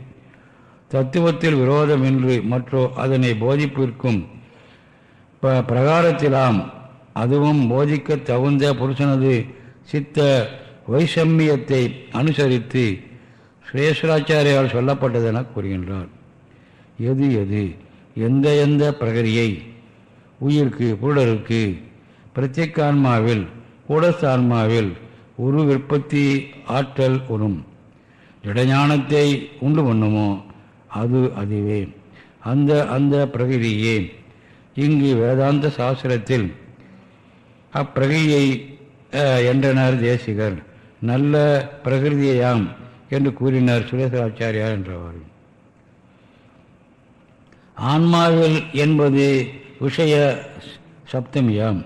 தத்துவத்தில் விரோதம் என்று மற்றோ அதனை போதிப்பிற்கும் ப பிரகாரத்திலாம் அதுவும் போதிக்க தகுந்த புருஷனது சித்த வைஷமியத்தை அனுசரித்து சுரேஸ்வராச்சாரியால் சொல்லப்பட்டதென கூறுகின்றார். எது எது? எந்த எந்த பிரகரியை? உயிருக்கு புருடருக்கு பிரத்யேகான்மாவில் கூடஸ்தான்மாவில் உரு விற்பத்தி ஆற்றல் உறும். இடஞானத்தை உண்டு பண்ணுமோ? அது அதுவே. அந்த அந்த பிரகிரியே. இங்கு வேதாந்த சாஸ்திரத்தில் அப்பிரகிரியை என்றனர் தேசிகர். நல்ல பிரகிருதியாம். என்று கூறினார் சுரேசராச்சாரியார் என்றவர். ஆன்மாவில் என்பது விஷய சப்தமியாம்.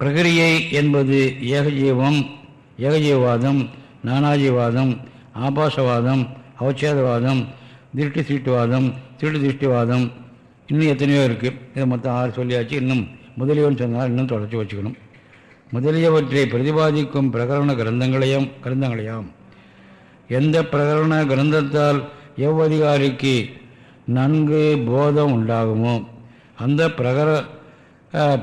பிரகிரியை என்பது ஏகஜீவம் ஏகஜீவவாதம் நானாஜீவாதம் ஆபாசவாதம் அவச்சேதவாதம் திருஷ்டி சீட்டுவாதம் திருட்டு திருஷ்டிவாதம் இன்னும் எத்தனையோ இருக்குது இதை மொத்தம் ஆறு சொல்லியாச்சு. இன்னும் முதலியவன் சொன்னால் இன்னும் தொடர்ச்சி வச்சுக்கணும். முதலியவற்றை பிரதிபாதிக்கும் பிரகரண கிரந்தங்களையும் கிரந்தங்களையாம். எந்த பிரகரண கிரந்தத்தால் எவ்வதிகாரிக்கு நன்கு போதம் உண்டாகுமோ அந்த பிரகர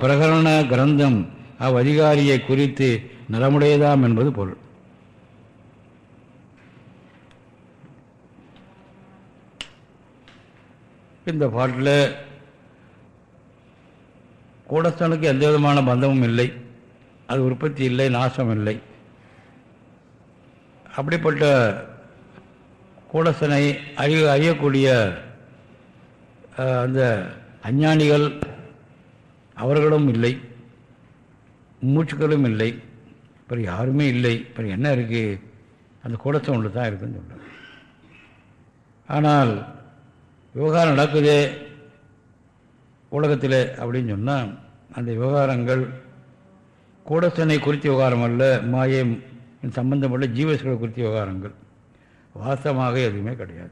பிரகரண கிரந்தம் அவ்வதிகாரியை குறித்து நலமுடையதாம் என்பது பொருள். இந்த பாட்டில் கூடஸ்தனுக்கு எந்த விதமான பந்தமும் இல்லை. அது உற்பத்தி இல்லை நாசம் இல்லை. அப்படிப்பட்ட கூடசனை அறிய அறியக்கூடிய அந்த அஞ்ஞானிகள் அவர்களும் இல்லை மூச்சுக்களும் இல்லை பிறகு யாருமே இல்லை பிறகு என்ன இருக்குது அந்த கூடத்தை ஒன்று தான் இருக்குன்னு சொல்கிறார் ஆனால் விவகாரம் நடக்குதே உலகத்தில் அப்படின்னு சொன்னால் அந்த விவகாரங்கள் கூடசனை குறித்த விவகாரம் அல்ல மாயை சம்பந்தமுள்ள ஜீவஸ்களை குறித்த விவகாரங்கள். வாஸ்தவமாக எதுவுமே கிடையாது.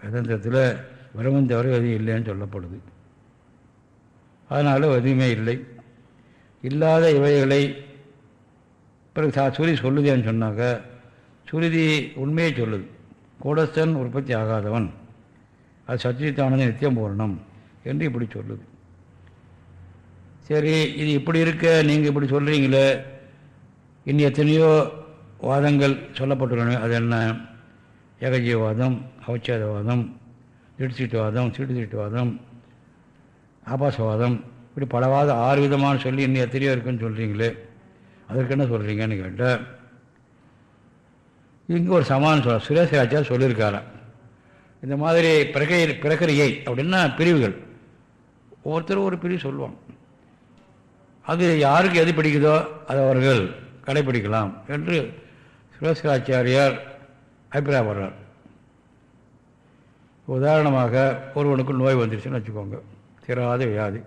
வேதாந்தத்தில் பிரம்மன் தவிர எதுவும் இல்லைன்னு சொல்லப்படுது. அதனால் எதுவுமே இல்லை. இல்லாத இவைகளை பிறகு சா சுருதி சொல்லுதேன்னு சொன்னாக்க சுருதி உண்மையை சொல்லுது. கூடஸ்தன் உற்பத்தி ஆகாதவன். அது சச்சித்தானந்த நித்தியம் பூரணம் என்று இப்படி சொல்லுது. சரி இது இப்படி இருக்க நீங்கள் இப்படி சொல்கிறீங்களே இன்னும் எத்தனையோ வாதங்கள் சொல்லப்பட்டுள்ளன. அது என்ன? ஏகஜீவவாதம் அவச்சேதவாதம் திருட்டுச்சீட்டுவாதம் திருட்டுச்சீட்டுவாதம் ஆபாசவாதம். இப்படி பலவாத ஆறு விதமான சொல்லி இன்னும் எத்தனையோ இருக்குன்னு சொல்கிறீங்களே அதற்கு என்ன சொல்கிறீங்கன்னு கேட்டால் இங்கே ஒரு சமான் சொல்ல சுரேஷராச்சார் சொல்லியிருக்காராம் இந்த மாதிரி பிரகை பிரகரியை அப்படின்னா பிரிவுகள். ஒவ்வொருத்தரும் ஒரு பிரிவு சொல்லுவாங்க. அது யாருக்கு எது பிடிக்குதோ அதை அவர்கள். கடைபிடிக்கலாம் என்று சுரேஸ்வராச்சாரியார் அபிப்பிராயப்படுறார். உதாரணமாக ஒருவனுக்கு நோய் வந்துருச்சுன்னு வச்சுக்கோங்க. திராத வியாதி.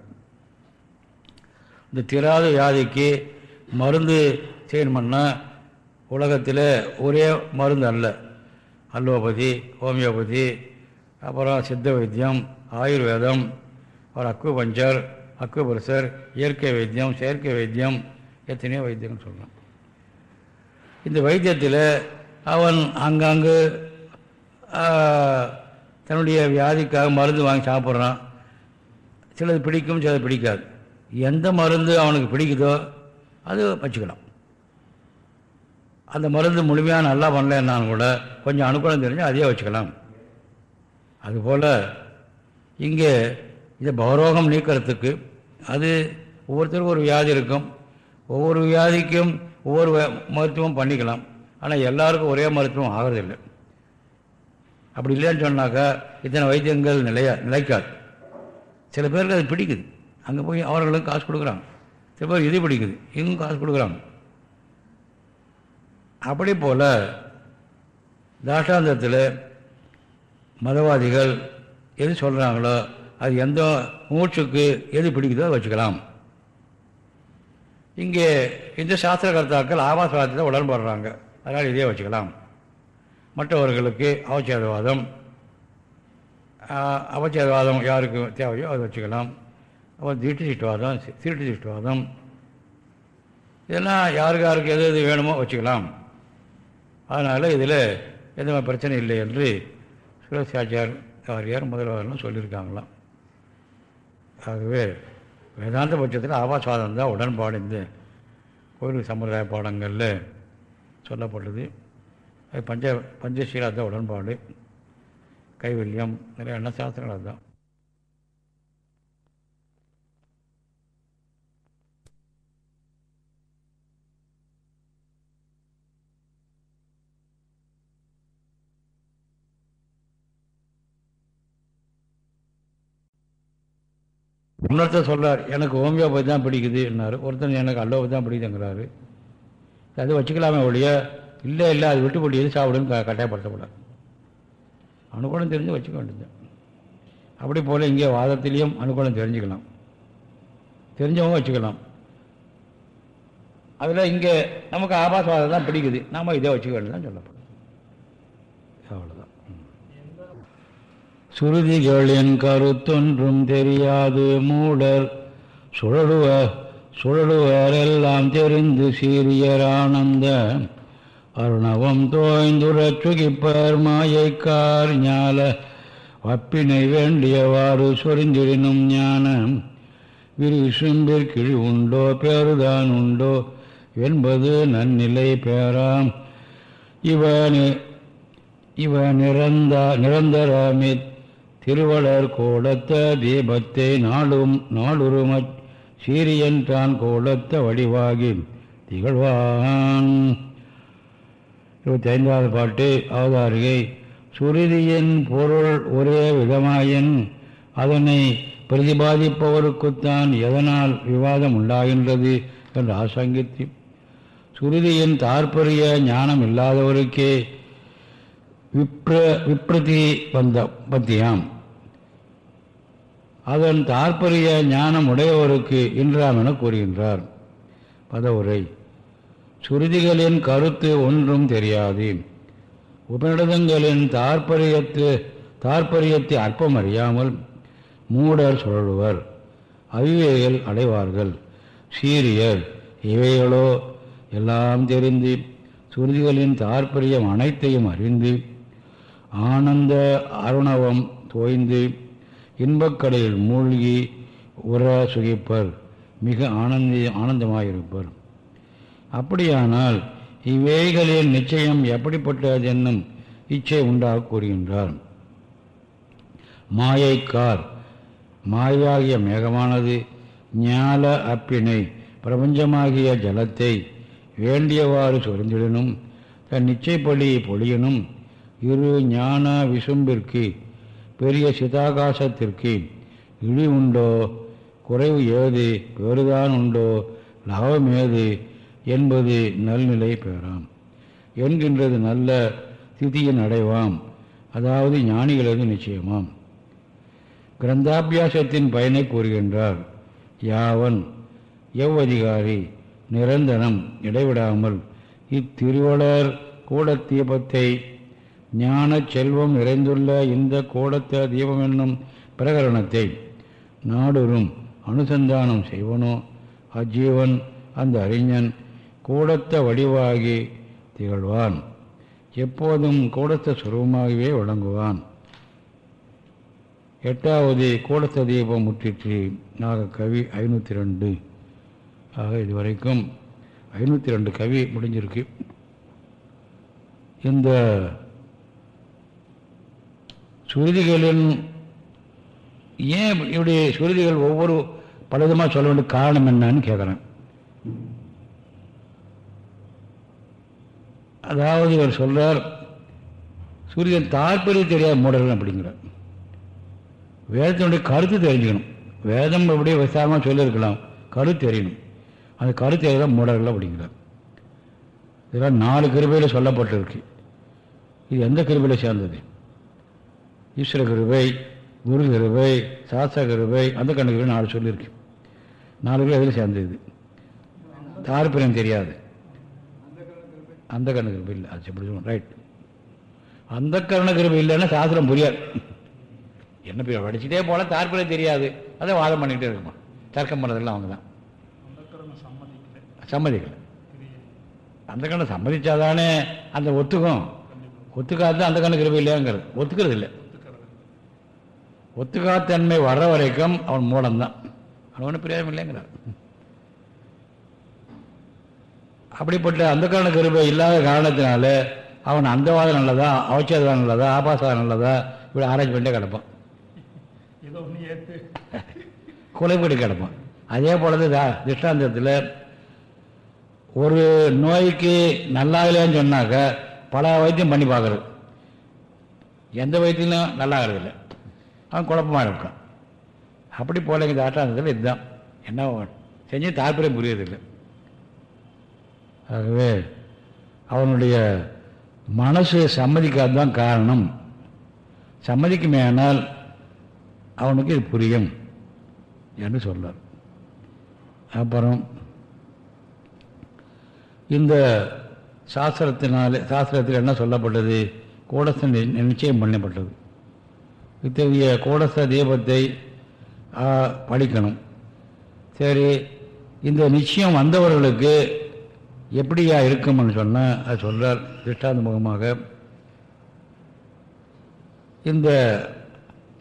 இந்த திராத வியாதிக்கு மருந்து செய்யணும்னா உலகத்தில் ஒரே மருந்து அல்ல. அலோபதி ஹோமியோபதி அப்புறம் சித்த வைத்தியம் ஆயுர்வேதம் அப்புறம் அக்கு பஞ்சர் இயற்கை வைத்தியம் செயற்கை வைத்தியம் எத்தனையோ வைத்தியம்னு சொல்லலாம். இந்த வைத்தியத்தில் அவன் அங்கங்கு தன்னுடைய வியாதிக்காக மருந்து வாங்கி சாப்பிட்றான். சிலது பிடிக்கும் சிலது பிடிக்காது. எந்த மருந்து அவனுக்கு பிடிக்குதோ அது வச்சுக்கலாம். அந்த மருந்து முழுமையாக நல்லா பண்ணலன்னாலும் கூட கொஞ்சம் அனுகூலம் தெரிஞ்சு அதையே வச்சுக்கலாம். அதுபோல் இங்கே இந்த பௌரோகம் நீக்கிறதுக்கு அது ஒவ்வொருத்தருக்கும் ஒரு வியாதி இருக்கும். ஒவ்வொரு வியாதிக்கும் ஒவ்வொரு மருத்துவம் பண்ணிக்கலாம். ஆனால் எல்லாருக்கும் ஒரே மருத்துவம் ஆகிறதில்லை. அப்படி இல்லைன்னு சொன்னாக்கா இத்தனை வைத்தியங்கள் நிலையா நிலைக்காது. சில பேருக்கு அது பிடிக்குது. அங்கே போய் அவர்களும் காசு கொடுக்குறாங்க. சில பேர் இது பிடிக்குது இங்கும் காசு கொடுக்குறாங்க. அப்படி போல் தாஷ்டாந்தத்தில் மதவாதிகள் எது சொல்கிறாங்களோ அது எந்த மூச்சுக்கு எது பிடிக்குதோ வச்சுக்கலாம். இங்கே இந்த சாஸ்திர கர்த்தாக்கள் ஆபாசவாதத்தை உடன்படுறாங்க. அதனால் இதே வச்சுக்கலாம். மற்றவர்களுக்கு அவச்சேதவாதம் அவச்சேதவாதம் யாருக்கு தேவையோ அதை வச்சுக்கலாம். அப்புறம் திருட்டு திட்டுவாதம் திருட்டு திட்டுவாதம் இதெல்லாம் யாருக்கு யாருக்கு எது எது வேணுமோ வச்சுக்கலாம். அதனால் இதில் எந்த பிரச்சனை இல்லை என்று சுரேஷ் சுரேஷாச்சார் வாரியார் முதல்வர்லாம் சொல்லியிருக்காங்களாம். ஆகவே வேதாந்த பட்சத்தில் ஆபாசாதம் தான் உடன்பாடு இந்த கோயில் சம்பிரதாய பாடங்களில் சொல்லப்பட்டது. அது பஞ்ச பஞ்சசீலா தான் உடன்பாடு. கைவல்யம் நிறைய எண்ண சாஸ்திரங்கள் அதுதான். இன்னொருத்தர் சொல்கிறார் எனக்கு ஹோமியோபதி தான் பிடிக்குது என்னார். ஒருத்தர் எனக்கு அல்லோபதி தான் பிடிக்குதுங்கிறாரு. அது வச்சுக்கலாமே ஒழிய இல்லை இல்லை அது விட்டு போட்டு எது சாப்பிடுன்னு க கட்டாயப்படுத்தக்கூடாது. அனுகூலம் தெரிஞ்சு வச்சுக்க வேண்டியது அப்படி போல் இங்கே வாதத்திலையும் அனுகூலம் தெரிஞ்சுக்கலாம். தெரிஞ்சவங்க வச்சுக்கலாம். அதில் இங்கே நமக்கு ஆபாசவாதம் தான் பிடிக்குது. நாம் இதே வச்சுக்க வேண்டியதான் சொல்லப்படும் அவ்வளோதான் சுருதிகளின் கருத்தொன்றும் தெரியாது மூடர். சுழலுவ சுழலுவரெல்லாம் தெரிந்து சீரியர் ஆனந்த அருணவம் தோய்ந்துரச் சுகிப்பர் மாயைக்கார் ஞால வப்பினை வேண்டியவாறு சொரிந்திடினும் ஞானம். விரிசும்பிற்கிழி உண்டோ பேருதான் உண்டோ என்பது நன்னிலை பேராம். இவ இவ நிரந்த நிரந்தரமித் திருவளர் கோலத்த தீபத்தை நாளும் நாளுருமச் சீரியன்றான் கோலத்த வடிவாகி திகழ்வான். இருபத்தி ஐந்தாவது பாட்டு அவதாரிகை. சுருதியின் பொருள் ஒரே விதமாயின் அதனை பிரதிபாதிப்பவருக்குத்தான் எதனால் விவாதம் உண்டாகின்றது என்று ஆசங்கித்து. சுருதியின் தாற்பரிய ஞானம் இல்லாதவருக்கே விப்ர விப்ரதி வந்த பத்தியாம். அதன் தாற்பரிய ஞானம் உடையவருக்கு இன்றாம் என கூறுகின்றார். பதவுரை. சுருதிகளின் கருத்து ஒன்றும் தெரியாது. உபநிடதங்களின் தாற்பரியத்து தாற்பரியத்தை அற்பம் அறியாமல் மூடர் சுழலுவர். அவிவேகள் அடைவார்கள். சீரியர் இவைகளோ எல்லாம் தெரிந்து சுருதிகளின் தாற்பரியம் அனைத்தையும் அறிந்து ஆனந்த அருணவம் தோய்ந்து இன்பக்கடலில் மூழ்கி உற சுகிப்பர். மிக ஆனந்தி ஆனந்தமாயிருப்பர். அப்படியானால் இவ்வேகளின் நிச்சயம் எப்படிப்பட்டது என்னும் இச்சை உண்டாக கூறுகின்றார் மாயைக்கார் மாயாகிய மேகமானது ஞால அப்பினை பிரபஞ்சமாகிய ஜலத்தை வேண்டியவாறு சொரிந்திடனும் தன் நிச்சயப்படி பொழியனும் இரு ஞான விசும்பிற்கு பெரிய சிதாகாசத்திற்கு இழி உண்டோ? குறைவு ஏது? வெறுதான் உண்டோ? லாபம் ஏது? என்பது நல்நிலை பெறாம் என்கின்றது நல்ல திதியின் அடைவாம். அதாவது ஞானிகளது நிச்சயமாம். கிரந்தாபியாசத்தின் பயனை கூறுகின்றார். யாவன்? எவ்வதிகாரி? நிரந்தரம் இடைவிடாமல் இத்திருவளர் கூடத்தீபத்தை ஞான செல்வம் நிறைந்துள்ள இந்த கோடத்த தீபம் என்னும் பிரகரணத்தை நாடொரும் அனுசந்தானம் செய்வனோ? அஜீவன் அந்த அறிஞன் கூடத்த வடிவாகி திகழ்வான். எப்போதும் கூடத்த சுரூபமாகவே விளங்குவான். எட்டாவது கூடத்த தீபம் முற்றிற்று நாக கவி ஐநூற்றி ரெண்டு ஆக இதுவரைக்கும் ஐநூற்றி ரெண்டு கவி முடிஞ்சிருக்கு. இந்த சுருதிகளின் ஏன் இப்படி சுருதிகள் ஒவ்வொரு பலவிதமாக சொல்ல வேண்டிய காரணம் என்னன்னு கேட்குறேன் அதாவது இவர் சொல்கிறார் சூரியன் தாற்பயம் தெரியாத மூடர்கள் அப்படிங்கிறார் வேதத்தினுடைய கருத்து தெரிஞ்சுக்கணும். வேதம் அப்படியே விசாரமாக சொல்லியிருக்கலாம். கருத்து தெரியணும். அந்த கருத்து தெரியாத மூடர்கள் அப்படிங்கிறார் இதெல்லாம் நாலு கிருபையில் சொல்லப்பட்டிருக்கு. இது எந்த கிருபையில் சேர்ந்தது? ஈஸ்வர கிருபை குரு கிருபை சாஸ்திர கிருபை அந்த கண்ணு நாலு சொல்லியிருக்கு நாலு பேர் அதில் சேர்ந்தது தாற்பயம் தெரியாது. அந்த கண்ண கிருபை இல்லை. அது எப்படி சொல்லணும் ரைட் அந்த கரண கிருபை இல்லைன்னா சாஸ்திரம் புரியாது. என்ன பேர் படிச்சுட்டே போல தாற்பயம் தெரியாது. அதை வாதம் பண்ணிக்கிட்டே இருக்குமா? தர்க்கம் பண்ணுறதெல்லாம் அவங்க தான். அந்த சம்மதிக்கல. அந்த கண்ணை சம்மதிச்சாதானே அந்த ஒத்துக்கும். ஒத்துக்காது அந்த கண்ணு கிருபை இல்லையாங்கிறது. ஒத்துக்கிறது இல்லை. ஒத்துக்காத்தன்மை வர்ற வரைக்கும் அவன் மூடம்தான் அவன் ஒன்றும் பிரயோஜனம் இல்லைங்கிறார் அப்படிப்பட்ட அந்த காரண கிருபை இல்லாத காரணத்தினால அவன் அந்த வாதம் நல்லதா அவச்சேதம் நல்லதா ஆபாசம் நல்லதா இப்படி ஆராய்ச்சி பண்ணிட்டே கிடப்பான். ஏதோ ஒன்று ஏற்று குலைப்படி கிடப்பான். அதே போலது திஷ்டாந்தத்தில் ஒரு நோய்க்கு நல்லாகலைன்னு சொன்னாக்க பல வைத்தியம் பண்ணி பார்க்குறது. எந்த வைத்தியம் நல்லாகிறது இல்லை அவன் குழப்பமாக இருக்கும் அப்படி போல எங்கள் ஆட்டாந்தத்தில் இதுதான். என்ன செஞ்சு தாற்பயம் புரியறதில்லை. ஆகவே அவனுடைய மனசு சம்மதிக்காததான் காரணம். சம்மதிக்குமேனால் அவனுக்கு இது புரியும் என்று சொல்றார். அப்புறம் இந்த சாஸ்திரத்தினால் சாஸ்திரத்தில் என்ன சொல்லப்பட்டது? கோடச நிச்சயம் பண்ணப்பட்டது. இத்தகைய கோடச தீபத்தை படிக்கணும் சரி இந்த நிச்சயம் வந்தவர்களுக்கு எப்படியா இருக்கும்னு சொன்னால் அது சொல்கிறார் திருஷ்டாந்த முகமாக இந்த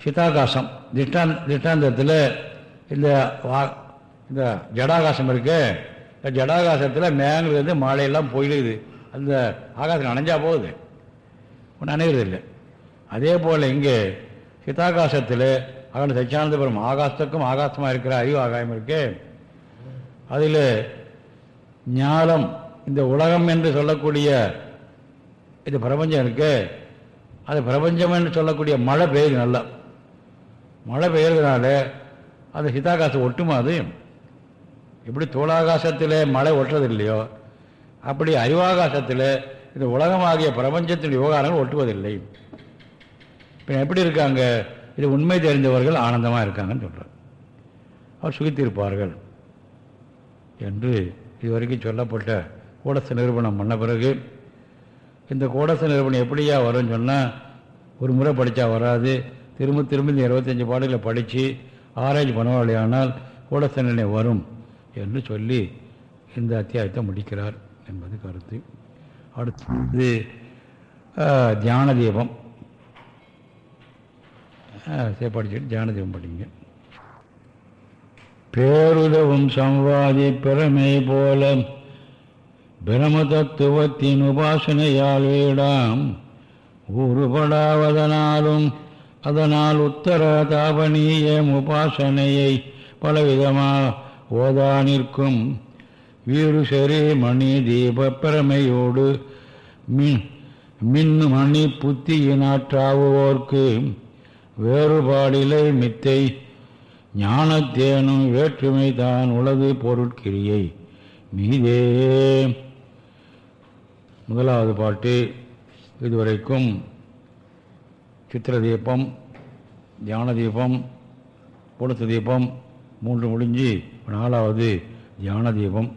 சிதாகாசம் திஷ்டாந்த திஷ்டாந்தத்தில் இந்த வா இந்த ஜடாகாசம் இருக்கு இந்த ஜடாகாசத்தில் மேங்கள் வந்து மாலையெல்லாம் போயிடுது. அந்த ஆகாசம் நனைஞ்சா போகுது. நனைகிறது இல்லை அதே போல் இங்கே சிதாகாசத்தில் அகண்ட சச்சியானந்தபுரம் ஆகாசத்துக்கும் ஆகாசமாக இருக்கிற அறிவு ஆகாயம் இருக்கு. அதில் ஞானம் இந்த உலகம் என்று சொல்லக்கூடிய இது பிரபஞ்சம் இருக்கு. அது பிரபஞ்சம் என்று சொல்லக்கூடிய மழை பெய்யுது நல்லா. மழை பெய்யறதுனால அந்த சிதாகாசம் ஒட்டுமா அது? எப்படி தோளாகாசத்தில் மழை ஒட்டுறது இல்லையோ அப்படி அறிவாகாசத்தில் இந்த உலகமாகிய பிரபஞ்சத்தின் விவகாரங்கள் ஒட்டுவதில்லை. இப்போ எப்படி இருக்காங்க? இது உண்மை தெரிந்தவர்கள் ஆனந்தமாக இருக்காங்கன்னு சொல்கிறார் அவர் சுகித்திருப்பார்கள். என்று இதுவரைக்கும் சொல்லப்பட்ட கூடச நிறுவனம் பண்ண பிறகு இந்த கூடச நிறுவனம் எப்படியா வரும்னு சொன்னால் ஒரு முறை படித்தா வராது. திரும்ப திரும்ப இந்த இருபத்தஞ்சி பாடல்களை படித்து ஆராய்ச்சி பண்ணவில்லையானால் கூடச நிலை வரும் என்று சொல்லி இந்த அத்தியாயத்தை முடிக்கிறார் என்பது கருத்து. அடுத்தது தியான தீபம். சேப்பாடு சரி படிச்சுட்டு தியான தீபம் படிங்க. பேருதவும் சம்வாதி பிறமை போல பிரம தத்துவத்தின் உபாசனையால் வீடாம். உருபடாவதனாலும் அதனால் உத்தர தாபனீயம் உபாசனையை பலவிதமாக ஓதா நிற்கும். வீடு சரி மணி தீப பிரமையோடு மின் மின் மணி புத்தியினாற்றாவோர்க்கு வேறுபாடிலை மித்தை. ஞானத்தேனும் வேற்றுமை தான் உளது பொருட்கிரியை மீதே. முதலாவது பாட்டு இதுவரைக்கும் சித்திர தீபம் தியான தீபம் தீபம் மூன்று முடிஞ்சு நாலாவது தியான தீபம்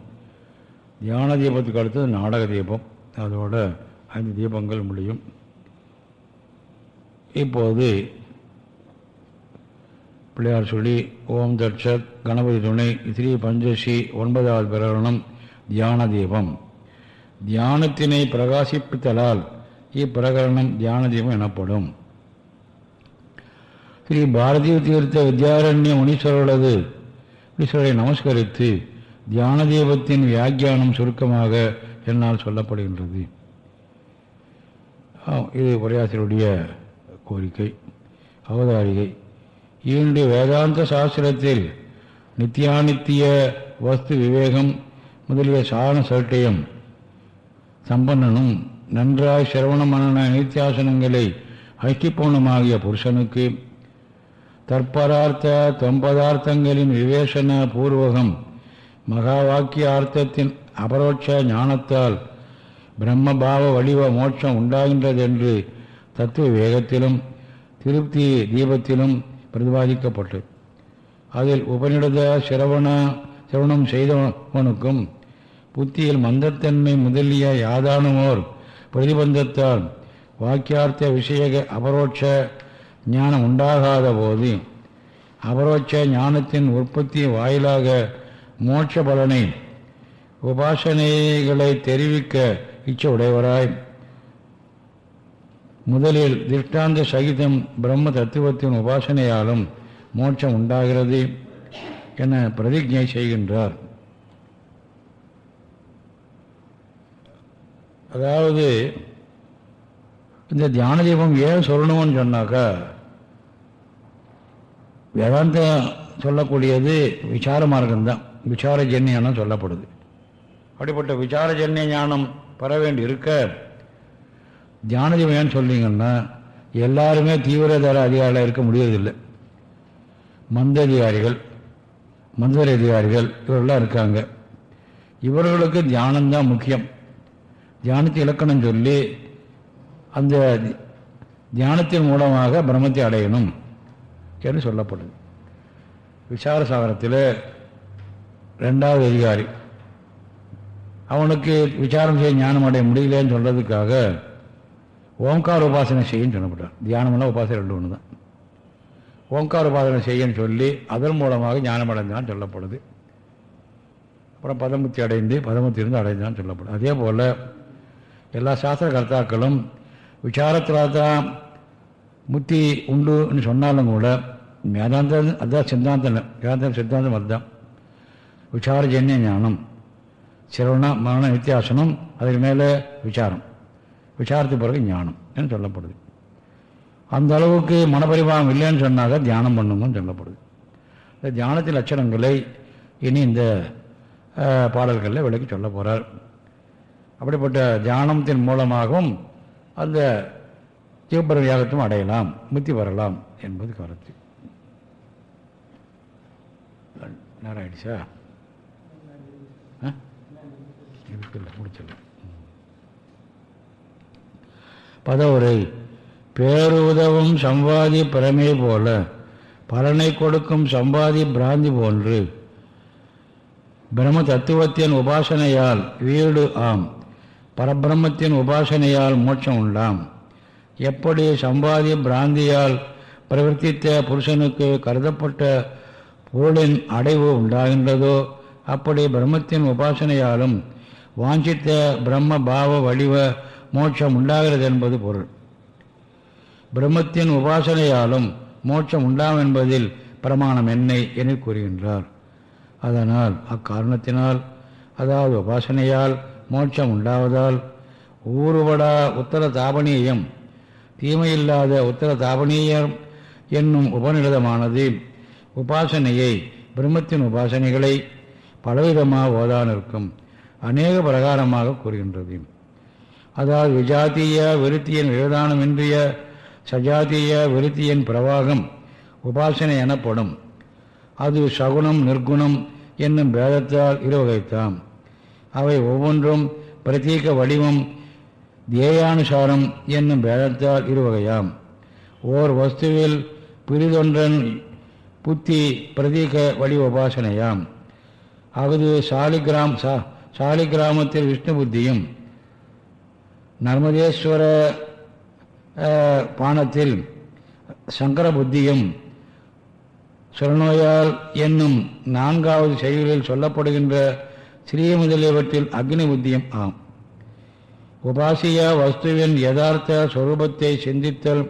தியான தீபத்துக்கு அடுத்தது நாடக தீபம் அதோட ஐந்து தீபங்கள் முடியும். இப்போது பிள்ளையார் சொல்லி ஓம் தட்சத் கணபதி துணை ஸ்ரீ பஞ்சசி ஒன்பதாவது பிரகரணம் தியான தீபம். தியானத்தினை பிரகாசிப்பித்தலால் இப்பிரகரணம் தியான தீபம் எனப்படும். ஸ்ரீ பாரதிய தீர்த்த வித்யாரண்ய முனீஸ்வரர்களது முனீஸ்வரரை நமஸ்கரித்து தியான தீபத்தின் வியாக்கியானம் சுருக்கமாக என்னால் சொல்லப்படுகின்றது. இது உரையாசிரியருடைய கோரிக்கை அவதாரிகை. ஈண்டு வேதாந்த சாஸ்திரத்தில் நித்தியானித்திய வஸ்து விவேகம் முதலிய சாரண சட்டயம் சம்பன்னனும் நன்றாய் சிரவணமான நித்தியாசனங்களை ஐக்கிப்போனமாகிய புருஷனுக்கு தற்பரார்த்த தொம்பதார்த்தங்களின் விவேசன பூர்வகம் மகா வாக்கியார்த்தத்தின் அபரோட்ச ஞானத்தால் பிரம்மபாவ வடிவ மோட்சம் உண்டாகின்றதென்று தத்துவ வேகத்திலும் திருப்தி தீபத்திலும் பிரதிபாதிக்கப்பட்டது அதில் உபநிடத சிரவண சிரவணம் செய்தவனுக்கும் புத்தியில் மந்தத்தன்மை முதலிய யாதானுமோர் பிரதிபந்தத்தால் வாக்கியார்த்த விஷயக அபரோட்ச ஞானம் உண்டாகாத போது அபரோட்ச ஞானத்தின் உற்பத்தி வாயிலாக மோட்ச பலனை உபாசனைகளை தெரிவிக்க இச்ச உடையவராய். முதலில் திருஷ்டாந்த சகிதம் பிரம்ம தத்துவத்தின் உபாசனையாலும் மோட்சம் உண்டாகிறது என பிரதிஜை செய்கின்றார். அதாவது இந்த தியான தீபம் ஏன் சொல்லணும்னு சொன்னாக்கா வேதாந்தம் சொல்லக்கூடியது விசார மார்க்கம்தான். விசார ஞானம் சொல்லப்படுது. அப்படிப்பட்ட விசாரஜன்ய ஞானம் பெற வேண்டி இருக்க தியானதிமயம்னு சொன்னீங்கன்னா எல்லாருமே தீவிரதார அதிகாரிகளாக இருக்க முடியறதில்லை. மந்த அதிகாரிகள் மந்திர அதிகாரிகள் இவரெல்லாம் இருக்காங்க. இவர்களுக்கு தியானம்தான் முக்கியம். தியானத்தை இலக்கணம் சொல்லி அந்த தியானத்தின் மூலமாக பிரம்மத்தை அடையணும் என்று சொல்லப்படுது. விசார சாகரத்தில் ரெண்டாவது அதிகாரி அவனுக்கு விசாரம் செய்ய ஞானம் அடைய முடியலன்னு சொல்கிறதுக்காக ஓங்கார உபாசனை செய்யன்னு சொல்லப்பட்டார் தியானம்னா உபாசனை ரெண்டு ஒன்று தான் ஓங்கார உபாசனை செய்யன்னு சொல்லி அதன் மூலமாக ஞானம் அடைந்தான் சொல்லப்படுது. அப்புறம் பதமுத்தி அடைந்து பதமுத்தி இருந்து அடைந்தான் சொல்லப்படும் அதே போல் எல்லா சாஸ்திர கர்த்தாக்களும் விசாரத்தில் தான் முத்தி உண்டுன்னு சொன்னாலும் கூட வேதாந்தம் அதுதான் சித்தாந்தம் இல்லை. வேதாந்தம் சித்தாந்தம் அதுதான். விசாரஜன்ய ஞானம். சிரவண மரண வித்தியாசனம் அதுக்கு மேலே விசாரம். விசாரத்து பிறகு ஞானம் என்று சொல்லப்படுது. அந்த அளவுக்கு மனப்பரிபாகம் இல்லைன்னு சொன்னாக்க தியானம் பண்ணுங்கன்னு சொல்லப்படுது. இந்த தியானத்தின் லட்சணங்களை இனி இந்த பாடல்களில் விளக்கி சொல்ல போகிறார் அப்படிப்பட்ட தியானத்தின் மூலமாகவும் அந்த ஜீவபர யாகத்தும் அடையலாம் முத்தி வரலாம் என்பது கருத்து. நேரம் ஆயிடுச்சா? ஆ? இருக்குல்ல முடிச்சிடலாம். பதவுரை. பேருதவும் சம்பாதி பிரமே போல பலனை கொடுக்கும் சம்பாதி பிராந்தி போன்று. பிரம்ம தத்துவத்தின் உபாசனையால் வீடு ஆம். பரபிரம்மத்தின் உபாசனையால் மோட்சம் உண்டாம். எப்படி சம்பாதி பிராந்தியால் பிரவர்த்தித்த புருஷனுக்கு கருதப்பட்ட பொருளின் அடைவு உண்டாகின்றதோ அப்படி பிரம்மத்தின் உபாசனையாலும் வாஞ்சித்த பிரம்ம பாவ வடிவ மோட்சம் உண்டாகிறது என்பது பொருள். பிரம்மத்தின் உபாசனையாலும் மோட்சம் உண்டாம் என்பதில் பிரமாணம் என்னை என கூறுகின்றார். அதனால் அக்காரணத்தினால் அதாவது உபாசனையால் மோட்சம் உண்டாவதால் ஊறுபடா உத்தர தாபனீயம் தீமையில்லாத உத்தர தாபனீயம் என்னும் உபநிடதமானது உபாசனையை பிரம்மத்தின் உபாசனைகளை பலவிதமாக ஓதான் இருக்கும் அநேக பிரகாரமாக கூறுகின்றது. அதாவது விஜாத்திய விருத்தியின் விவதானமின்றிய சஜாத்திய விருத்தியின் பிரவாகம் உபாசனை எனப்படும். அது சகுணம் நிர்குணம் என்னும் பேதத்தால் இருவகைத்தாம். அவை ஒவ்வொன்றும் பிரத்யேக வடிவம் தேயானுசாரம் என்னும் பேதத்தால் இருவகையாம். ஓர் வஸ்துவில் பிரிதொன்றன் புத்தி பிரதீக வடிவ உபாசனையாம். அவது சாலிகிராம் சா சாலிகிராமத்தில் விஷ்ணு புத்தியும் நர்மதேஸ்வர பானத்தில் சங்கர புத்தியும் சுரநோயால் என்னும் நான்காவது செயல்களில் சொல்லப்படுகின்ற ஸ்ரீ முதலியவற்றில் அக்னி புத்தியும் ஆம். உபாசிய வஸ்துவின் யதார்த்த சுரூபத்தை சிந்தித்தல்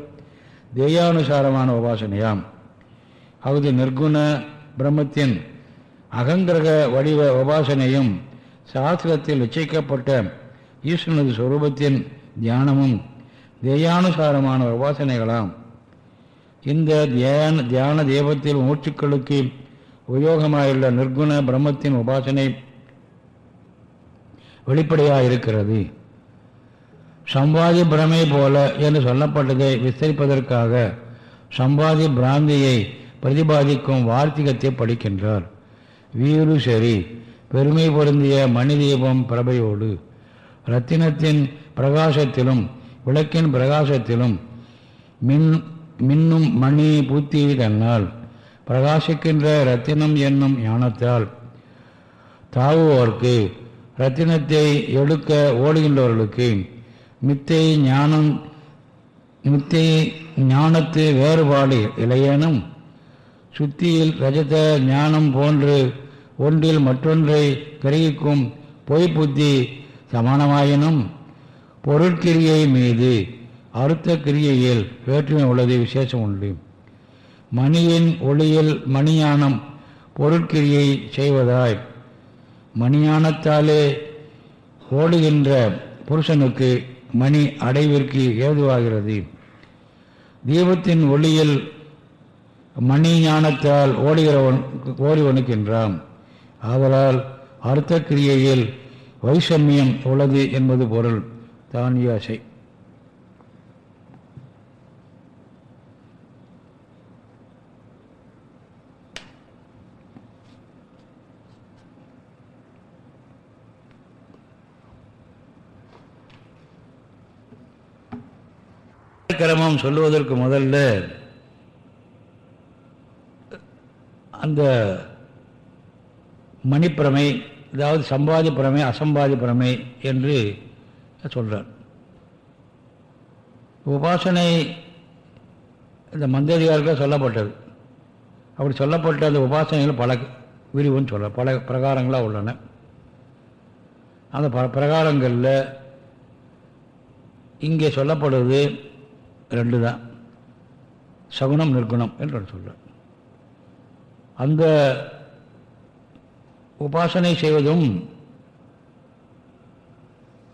தேயானுசாரமான உபாசனையாம். அவது நிர்குண பிரம்மத்தின் அகங்கிரக வடிவ உபாசனையும் சாஸ்திரத்தில் நிச்சயிக்கப்பட்ட ஈஸ்வரனது சுரூபத்தின் தியானமும் தேயானுசாரமான உபாசனைகளாம். இந்த தியான தியான தெய்வத்தில் மூச்சுக்களுக்கு உபயோகமாயுள்ள நிர்குண பிரம்மத்தின் உபாசனை வெளிப்படையாக இருக்கிறது சம்பாதி பிரமை போல என்று சொல்லப்பட்டதை விஸ்தரிப்பதற்காக சம்பாதி பிராந்தியை பிரதிபாதிக்கும் வார்த்திகத்தை படிக்கின்றார். வீரு சரி பெருமை பொருந்திய மணி தீபம் பிரபையோடு ரத்தினத்தின் பிரகாசத்திலும் விளக்கின் பிரகாசத்திலும் மின் மின்னும் மணி பூத்தி தன்னால் பிரகாசிக்கின்ற ரத்தினம் என்னும் ஞானத்தால் தாவுவோர்க்கு ரத்தினத்தை எடுக்க ஓடுகின்றவர்களுக்கு மித்தை ஞானம் மித்தை ஞானத்து வேறுபாடு இல்லையேனும் சுத்தியில் ரஜத ஞானம் போன்று ஒன்றில் மற்றொன்றை கிரகிக்கும் பொய் புத்தி சமானமாயினும் பொருட்கிரியை மீது அறுத்த கிரியையில் வேற்றுமை உள்ளது விசேஷம் உண்டு. மணியின் ஒளியில் மணியானம் பொருட்கிரியை செய்வதாய் மணியானத்தாலே ஓடுகின்ற புருஷனுக்கு மணி அடைவிற்கு ஏதுவாகிறது. தீபத்தின் ஒளியில் மணி ஞானத்தால் ஓடுகிறவன் ஓடிவனுக்கின்றான். ஆதலால் அர்த்த கிரியையில் வைஷமியம் உள்ளது என்பது பொருள். தானியாசை கிரமம் சொல்லுவதற்கு முதல்ல அந்த மணிப்பிரமை அதாவது சம்பாதி பிரமை அசம்பாதி பிரமை என்று சொல்கிறார் உபாசனை இந்த மந்ததிகாரத்தில் சொல்லப்பட்டது. அப்படி சொல்லப்பட்ட அந்த உபாசனைகள் பல விரிவுன்னு சொல்ல பல பிரகாரங்களாக உள்ளன. அந்த ப பிரகாரங்களில் இங்கே சொல்லப்படுவது ரெண்டு தான் சகுனம் நிற்குணம் என்று சொல்கிறார் அந்த உபாசனை செய்வதும்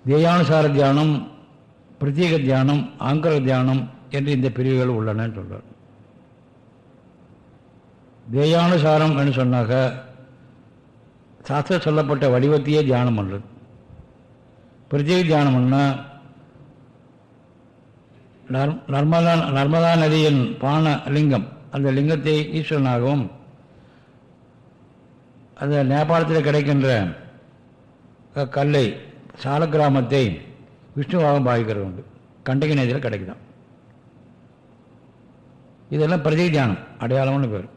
தேயானுசார தியானம் பிரத்யேக தியானம் ஆங்கர தியானம் என்று இந்த பிரிவுகள் உள்ளன சொல்றார். தேயானுசாரம் என்று சொன்னாக்க சாஸ்திர சொல்லப்பட்ட வடிவத்தையே தியானம் பண்ணுறது பிரத்யேக தியானம்னா நர்மதா நர்மதா நதியின் பான லிங்கம் அந்த லிங்கத்தை ஈஸ்வரனாகவும் அந்த நேபாளத்தில் கிடைக்கின்ற கல்லை சால கிராமத்தை விஷ்ணுவாக பாவிக்கிறது உண்டு. கண்டகி நதியில் கிடைக்குதான். இதெல்லாம் பிரதி தியானம் அடையாளம்னு பேர்.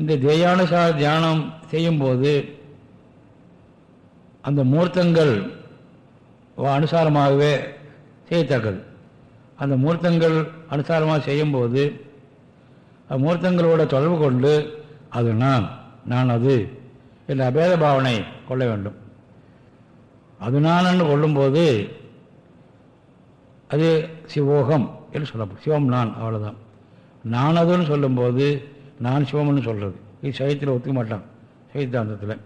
இந்த தேயானுசார தியானம் செய்யும்போது அந்த மூர்த்தங்கள் அனுசாரமாகவே செய்யத்தக்கது. அந்த மூர்த்தங்கள் அனுசாரமாக செய்யும்போது மூர்த்தங்களோட தொடர்பு கொண்டு அது நான் நான் அது என்ற அபேத பாவனை கொள்ள வேண்டும். அது நான் கொள்ளும்போது அது சிவோகம் என்று சொல்லப்படும். சிவம் நான் அவ்வளோதான் நான் அதுன்னு சொல்லும்போது நான் சிவம்னு சொல்கிறது இது சைத்தில் ஒத்துக்க மாட்டான். சைத்தாந்தத்தில்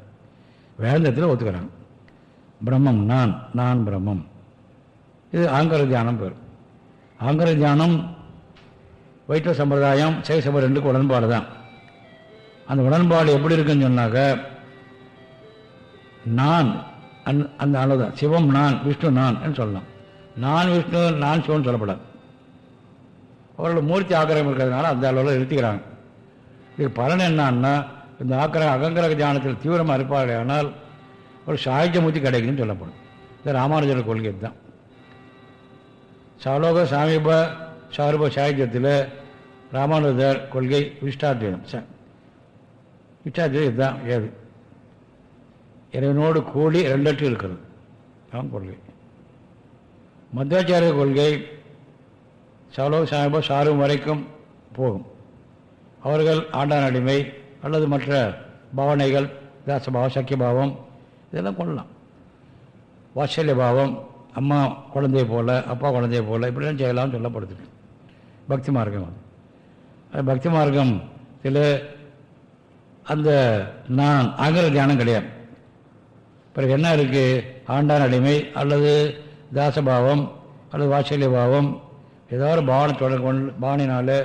வேந்தத்தில் ஒத்துக்கிறாங்க பிரம்மம் நான் நான் பிரம்மம். இது ஆங்கர தியானம் பேர். ஆங்கர தியானம் வைஷ்ணவ சம்பிரதாயம் சைவ சம்பரம் ரெண்டுக்கு உடன்பாடு தான் அந்த உடன்பாடு எப்படி இருக்குன்னு சொன்னாக்க நான் அந் அந்த அளவுதான். சிவம் நான் விஷ்ணு நான் என்று சொல்லலாம். நான் விஷ்ணு நான் சிவன் சொல்லப்படாது. அவர்கள் மூர்த்தி ஆக்கிரகம் இருக்கிறதுனால அந்த அளவில் நிறுத்திக்கிறாங்க. இது பலன் என்னன்னா இந்த ஆக்கிரக அகங்கிரக தியானத்தில் தீவிரமாக இருப்பார்கள் ஆனால் ஒரு சாகித்யமூர்த்தி கிடைக்குன்னு சொல்லப்படும். இது ராமானுஜர் கொள்கை தான் சலோக சாமீப சாரூப சாகித்யத்தில் ராமானுஜர் கொள்கை விஷ்டாத்வீதம் விஷ்டாத்வீதம் இதுதான் ஏது இறைவனோடு கூடி ரெண்டற்று இருக்கிறது. அவன் கொள்கை. மத்வாச்சாரிய கொள்கை சாலோக சாமீப சாரும் வரைக்கும் போகும். அவர்கள் ஆண்டான் அடிமை அல்லது மற்ற பாவனைகள் தாசபாவம் சக்கியபாவம் இதெல்லாம் கொள்ளலாம். வாத்சல்ய பாவம் அம்மா குழந்தைய போல அப்பா குழந்தைய போல இப்படிலாம் செய்யலாம்னு சொல்லப்படுது. பக்தி மார்க்கம் அது பக்தி மார்க்கத்தில் அந்த நான் ஆங்கில தியானம் கிடையாது. பிறகு என்ன இருக்குது ஆண்டான் அடிமை அல்லது தாசபாவம் அல்லது வாட்சல்ய பாவம். ஏதாவது பாவனை தொடர்பு கொண்டு பாவனையினால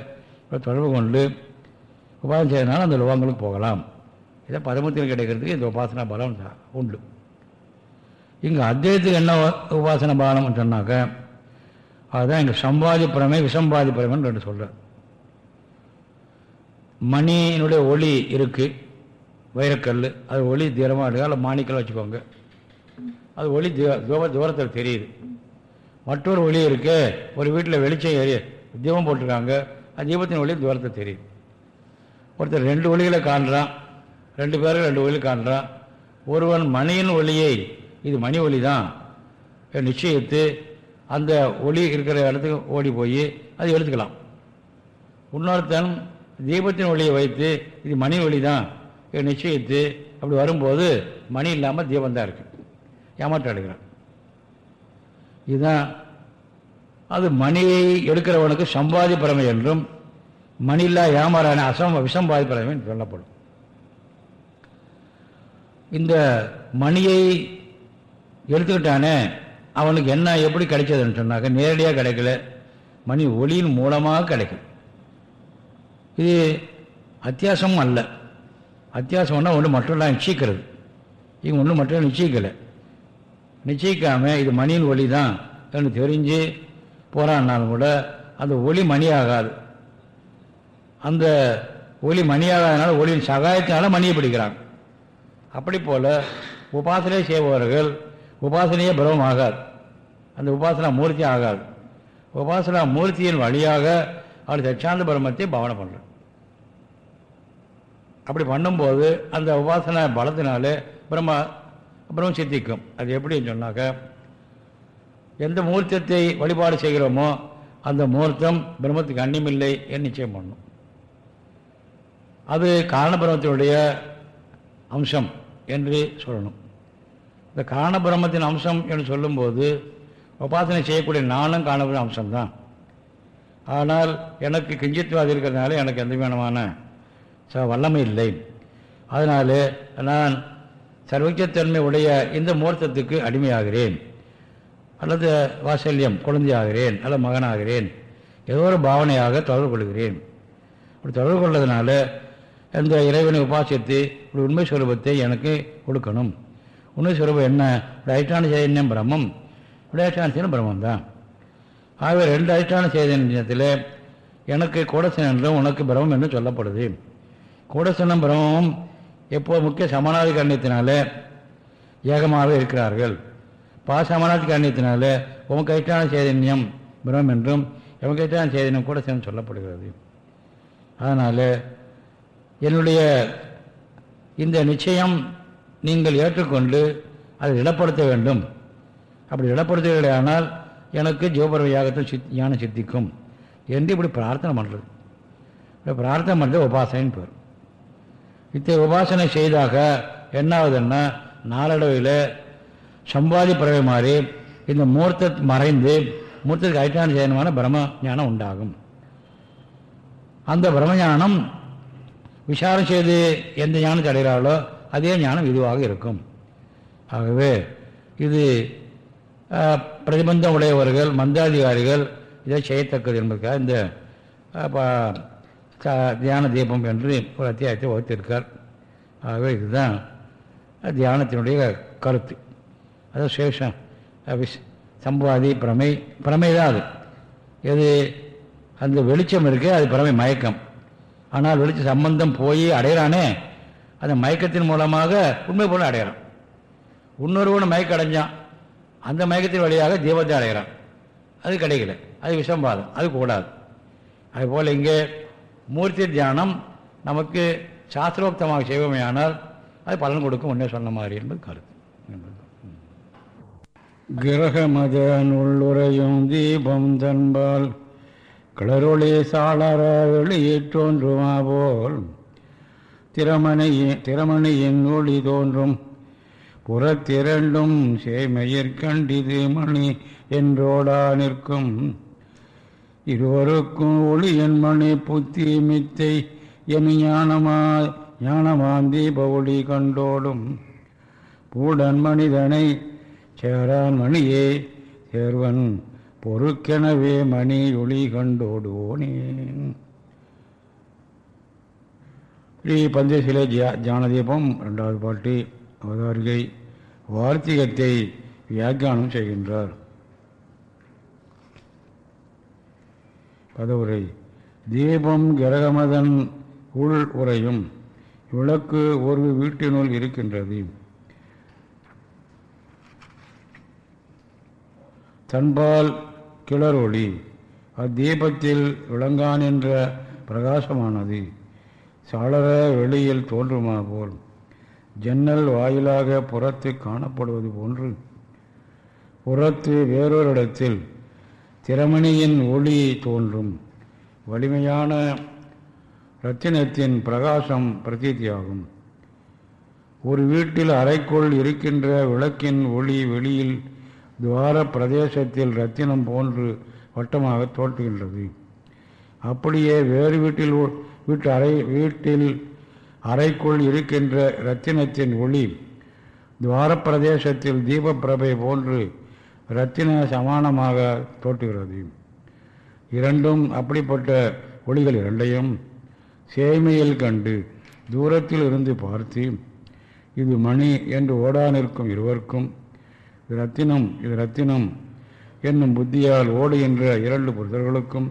தொடர்பு கொண்டு உபாசனை செய்யறதுனால அந்த லோகங்களுக்கு போகலாம். இதை பரமத்தில் கிடைக்கிறதுக்கு இந்த உபாசனா பலம் உண்டு. இங்கே அத்தியத்துக்கு என்ன உபாசன பாலம்னு சொன்னாக்க அதுதான் இங்கே சம்பாதி பிரமை விசம்பாதி பிரமைன்னு ரெண்டு சொல்கிறார் மணியினுடைய ஒளி இருக்குது வைரக்கல் அது ஒளி தீரமாக இருக்குது அதில் மாணிக்கல் வச்சுக்கோங்க. அது ஒளி தூர தூரத்தில் தெரியுது. மற்றொரு ஒளி இருக்கு. ஒரு வீட்டில் வெளிச்சம் எரிய தீபம் போட்டிருக்காங்க. அந்த தீபத்தின் ஒளி தூரத்தில் தெரியுது. ஒருத்தர் ரெண்டு ஒளிகளை காண்றான். ரெண்டு பேருக்கு ரெண்டு ஒளி காண்றான். ஒருவன் மணியின் ஒளியை இது மணி ஒளி தான் நிச்சயித்து அந்த ஒளி இருக்கிற இடத்துக்கு ஓடி போய் அது எடுத்துக்கலாம். இன்னொருத்தன் தீபத்தின் ஒளியை வைத்து இது மணி ஒளி தான் நிச்சயித்து அப்படி வரும்போது மணி இல்லாமல் தீபம் தான் இருக்கு. ஏமாற்றம் அடைகிறான் இதுதான் அது மணியை எடுக்கிறவனுக்கு சம்பாதி பறமை என்றும் மணியில்லா ஏமாறான அசம் விசம்பாதி பறமை என்று சொல்லப்படும். இந்த மணியை எடுத்துக்கிட்டானே அவனுக்கு என்ன எப்படி கிடைச்சதுன்னு சொன்னாக்க நேரடியாக கிடைக்கல. மணி ஒளியின் மூலமாக கிடைக்கும். இது அத்தியாசமும் அல்ல. அத்தியாசம்னா ஒன்று மற்றெல்லாம் நிச்சயிக்கிறது. இங்கே ஒன்று மற்றெல்லாம் நிச்சயிக்கலை. நிச்சயிக்காமல் இது மணியின் ஒளி தான் என்று தெரிஞ்சு போராடினாலும் கூட அந்த ஒளி மணி ஆகாது அந்த ஒளி மணியாகாதனால ஒளியின் சகாயத்தினால மணியை பிடிக்கிறாங்க. அப்படி போல் உபாசனை செய்பவர்கள் உபாசனையே பிரமம் ஆகாது அந்த உபாசனா மூர்த்தி ஆகாது. உபாசனா மூர்த்தியின் வழியாக அவர் தட்சாந்த பிரம்மத்தை பாவனை பண்ணுறார் அப்படி பண்ணும்போது அந்த உபாசனை பலத்தினாலே பிரம்ம பிரம்ம சித்திக்கும். அது எப்படின்னு சொன்னாக்க எந்த மூர்த்தத்தை வழிபாடு செய்கிறோமோ அந்த மூர்த்தம் பிரம்மத்துக்கு அன்னியமில்லை என்று நிச்சயம் பண்ணும். அது காரணபிரமத்தினுடைய அம்சம் என்று சொல்லணும். இந்த காரணபிரமத்தின் அம்சம் என்று சொல்லும்போது உபாசனை செய்யக்கூடிய நானும் காணக்கூடிய அம்சம்தான். ஆனால் எனக்கு கிஞ்சித்வாதி இருக்கிறதுனால எனக்கு எந்த விதமான வல்லமை இல்லை. அதனால் நான் சர்வஜத்தன்மை உடைய இந்த மூர்த்தத்துக்கு அடிமையாகிறேன். அல்லது வாசல்யம் குழந்தையாகிறேன் அல்லது மகனாகிறேன். ஏதோ ஒரு பாவனையாக தொடர்பு கொள்கிறேன். அப்படி தொடர்பு கொள்வதனால இந்த இறைவனை உபாசித்து ஒரு உண்மை சுரூபத்தை எனக்கு கொடுக்கணும். உண்மை சுரூபம் என்ன? அதிஷ்டான சைதன்யம் பிரம்மம். அதிஷ்டான சைதன்யம் பிரம்மம் தான் ஆகவே ரெண்டு அதிஷ்டான சைதன்யத்தில் எனக்கு கூட என்றும் உனக்கு பிரம்மம் என்று சொல்லப்படுது. கூடசனம் பிரம்மம் எப்போ முக்கிய சமநாதி காரணத்தினால ஏகமாக இருக்கிறார்கள். பாசமானாதி காரணத்தினால உன் கைட்டான சைதன்யம் பிரம்மம் என்றும் இவன் கைட்டான சைதன்யம் கூட சொல்லப்படுகிறது. அதனால் என்னுடைய இந்த நிச்சயம் நீங்கள் ஏற்றுக்கொண்டு அதை இடப்படுத்த வேண்டும். அப்படி இடப்படுத்துகிறீர்களானால் எனக்கு ஜோபரவ யாகத்தில் சித் ஞானம் சித்திக்கும் என்று இப்படி பிரார்த்தனை பண்ணுறது இப்படி பிரார்த்தனை பண்ணுறது உபாசனைன்னு பேர். இத்தகைய உபாசனை செய்தாக என்னாவதுன்னா நாளடைவில் சம்பாதி பறவை மாறி இந்த மூர்த்த மறைந்து மூர்த்தத்துக்கு ஐட்டான செய்யணுமான பிரம்ம ஞானம் உண்டாகும். அந்த பிரம்மஞானம் விசாரம் செய்து எந்த ஞானத்தை அடைகிறாளோ அதே ஞானம் இதுவாக இருக்கும். ஆகவே இது பிரதிபந்தம் உடையவர்கள் மந்தாதிகாரிகள் இதை செய்யத்தக்கது என்பதற்காக இந்த ப- தியான தீபம் என்று ஒரு அத்தியாயத்தை வகுத்திருக்கார். ஆகவே இதுதான் தியானத்தினுடைய கருத்து. அதாவது சேஷம் சம்பாதி பிரமை பிரமை தான் அது. எது அந்த வெளிச்சம் இருக்குது அது பிரமை மயக்கம். ஆனால் வெளிச்ச சம்பந்தம் போய் அடையிறானே அந்த மயக்கத்தின் மூலமாக உண்மை போல அடையிறான் இன்னொருவன் மயக்கம் அடைஞ்சான் அந்த மயக்கத்தின் வழியாக தீபத்தை அடைகிறான். அது கிடைக்கல. அது விஷம்பாதம். அது கூடாது. அதுபோல் இங்கே மூர்த்தி தியானம் நமக்கு சாஸ்திரோக்தமாக செய்வமையானால் அது பலன் கொடுக்கும் உன்னே சொன்ன மாதிரி என்பது கருத்து. கிரக கிரகமத உள்ளுரையும் தீபம் தன்பால் கிளரொளி சாளர வெளியேற்றோன்றுமா போல் திறமணியின் திறமணியின் ஒளி தோன்றும். புறத்திரண்டும் சேமையிற்கண்டிது மணி என்றோடா நிற்கும். இருவருக்கும் ஒளி என் மணி புத்தி மித்தை என் ஞானமா ஞானமாந்தி பவுளி கண்டோடும். பூடன் மனிதனை சேரான் மணியே சேர்வன் பொறுக்கெனவே மணி ஒளி கண்டோடுவோனே ஸ்ரீ பஞ்சசிலே ஜா ஜானதீபம் ரெண்டாவது பாட்டு அவதாரிகை வார்த்திகத்தை வியாக்கியானம் செய்கின்றார். கதவுரை. தீபம் கிரகமதன் உள் உரையும் விளக்கு ஒரு வீட்டினுள் இருக்கின்றது. தன்பால் கிளறொளி அத்தீபத்தில் விளங்கான் என்ற பிரகாசமானது. சாளர வெளியில் தோன்றுமா போல். ஜன்னல் வாயிலாக புறத்து காணப்படுவது போன்று. புறத்து வேறொரு இடத்தில் திறமணியின் ஒளி தோன்றும். வலிமையான இரத்தினத்தின் பிரகாசம் பிரதீதியாகும். ஒரு வீட்டில் அறைக்குள் இருக்கின்ற விளக்கின் ஒளி வெளியில் துவார பிரதேசத்தில் ரத்தினம் போன்று வட்டமாக தோற்றுகின்றது அப்படியே வேறு வீட்டில் வீட்டு அறை வீட்டில் அறைக்குள் இருக்கின்ற இரத்தினத்தின் ஒளி துவாரப்பிரதேசத்தில் தீபப்பிரபை போன்று இரத்தின சமானமாக தோற்றுகிறது. இரண்டும் அப்படிப்பட்ட ஒளிகள் இரண்டையும் சேமையில் கண்டு தூரத்தில் இருந்து பார்த்து இது மணி என்று ஓடா நிற்கும் இருவருக்கும் ரத்தினம் இது ரத்தினம் என்னும் புத்தியால் ஓடுகின்ற இரண்டு புருஷர்களுக்கும்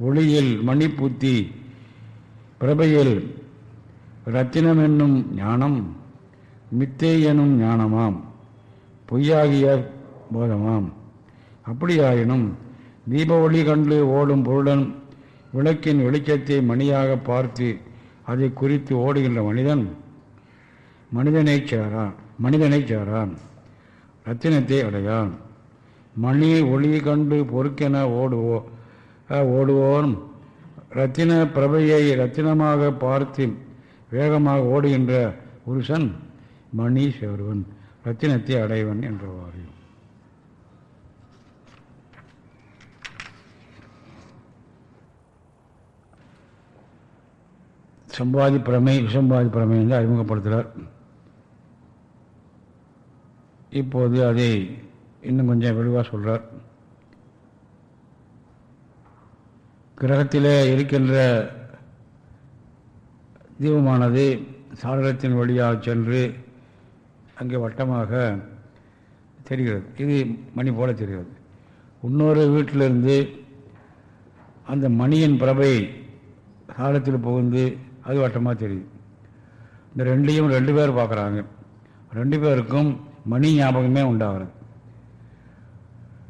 ஒளியில் மணிப்புத்தி பிரபையில் ரத்தினம் என்னும் ஞானம் மித்தை எனும் ஞானமாம் பொய்யாகிய போதமாம். அப்படியாயினும் தீப ஒளி கண்டு ஓடும் பொருடன் விளக்கின் வெளிச்சத்தை மணியாக பார்த்து அதை குறித்து ஓடுகின்ற மனிதன் மனிதனைச் சேரான் மனிதனைச் சேரான் ரத்தினத்தை அடையான். மணி ஒளி கண்டு பொறுக்கென ஓடுவோ ஓடுவோன். ரத்தின பிரபையை ரத்தினமாக பார்த்து வேகமாக ஓடுகின்ற புருஷன் மணி சேருவன் ரத்தினத்தை அடைவன் என்றவாறு. சம்பாதி பிரமை விசம்பாதி பிரமை என்று அறிமுகப்படுத்துகிறார். இப்போது அதை இன்னும் கொஞ்சம் விரிவாக சொல்கிறார் கிரகத்தில் இருக்கின்ற தீபமானது சாளரத்தின் வழியாக சென்று அங்கே வட்டமாக தெரிகிறது. இது மணி போல தெரிகிறது. இன்னொரு வீட்டிலிருந்து அந்த மணியின் பிரபை சாலத்தில் புகுந்து அது வட்டமாக தெரியுது இந்த ரெண்டையும் ரெண்டு பேர் பார்க்குறாங்க. ரெண்டு பேருக்கும் மணி ஞாபகமே உண்டாகிறது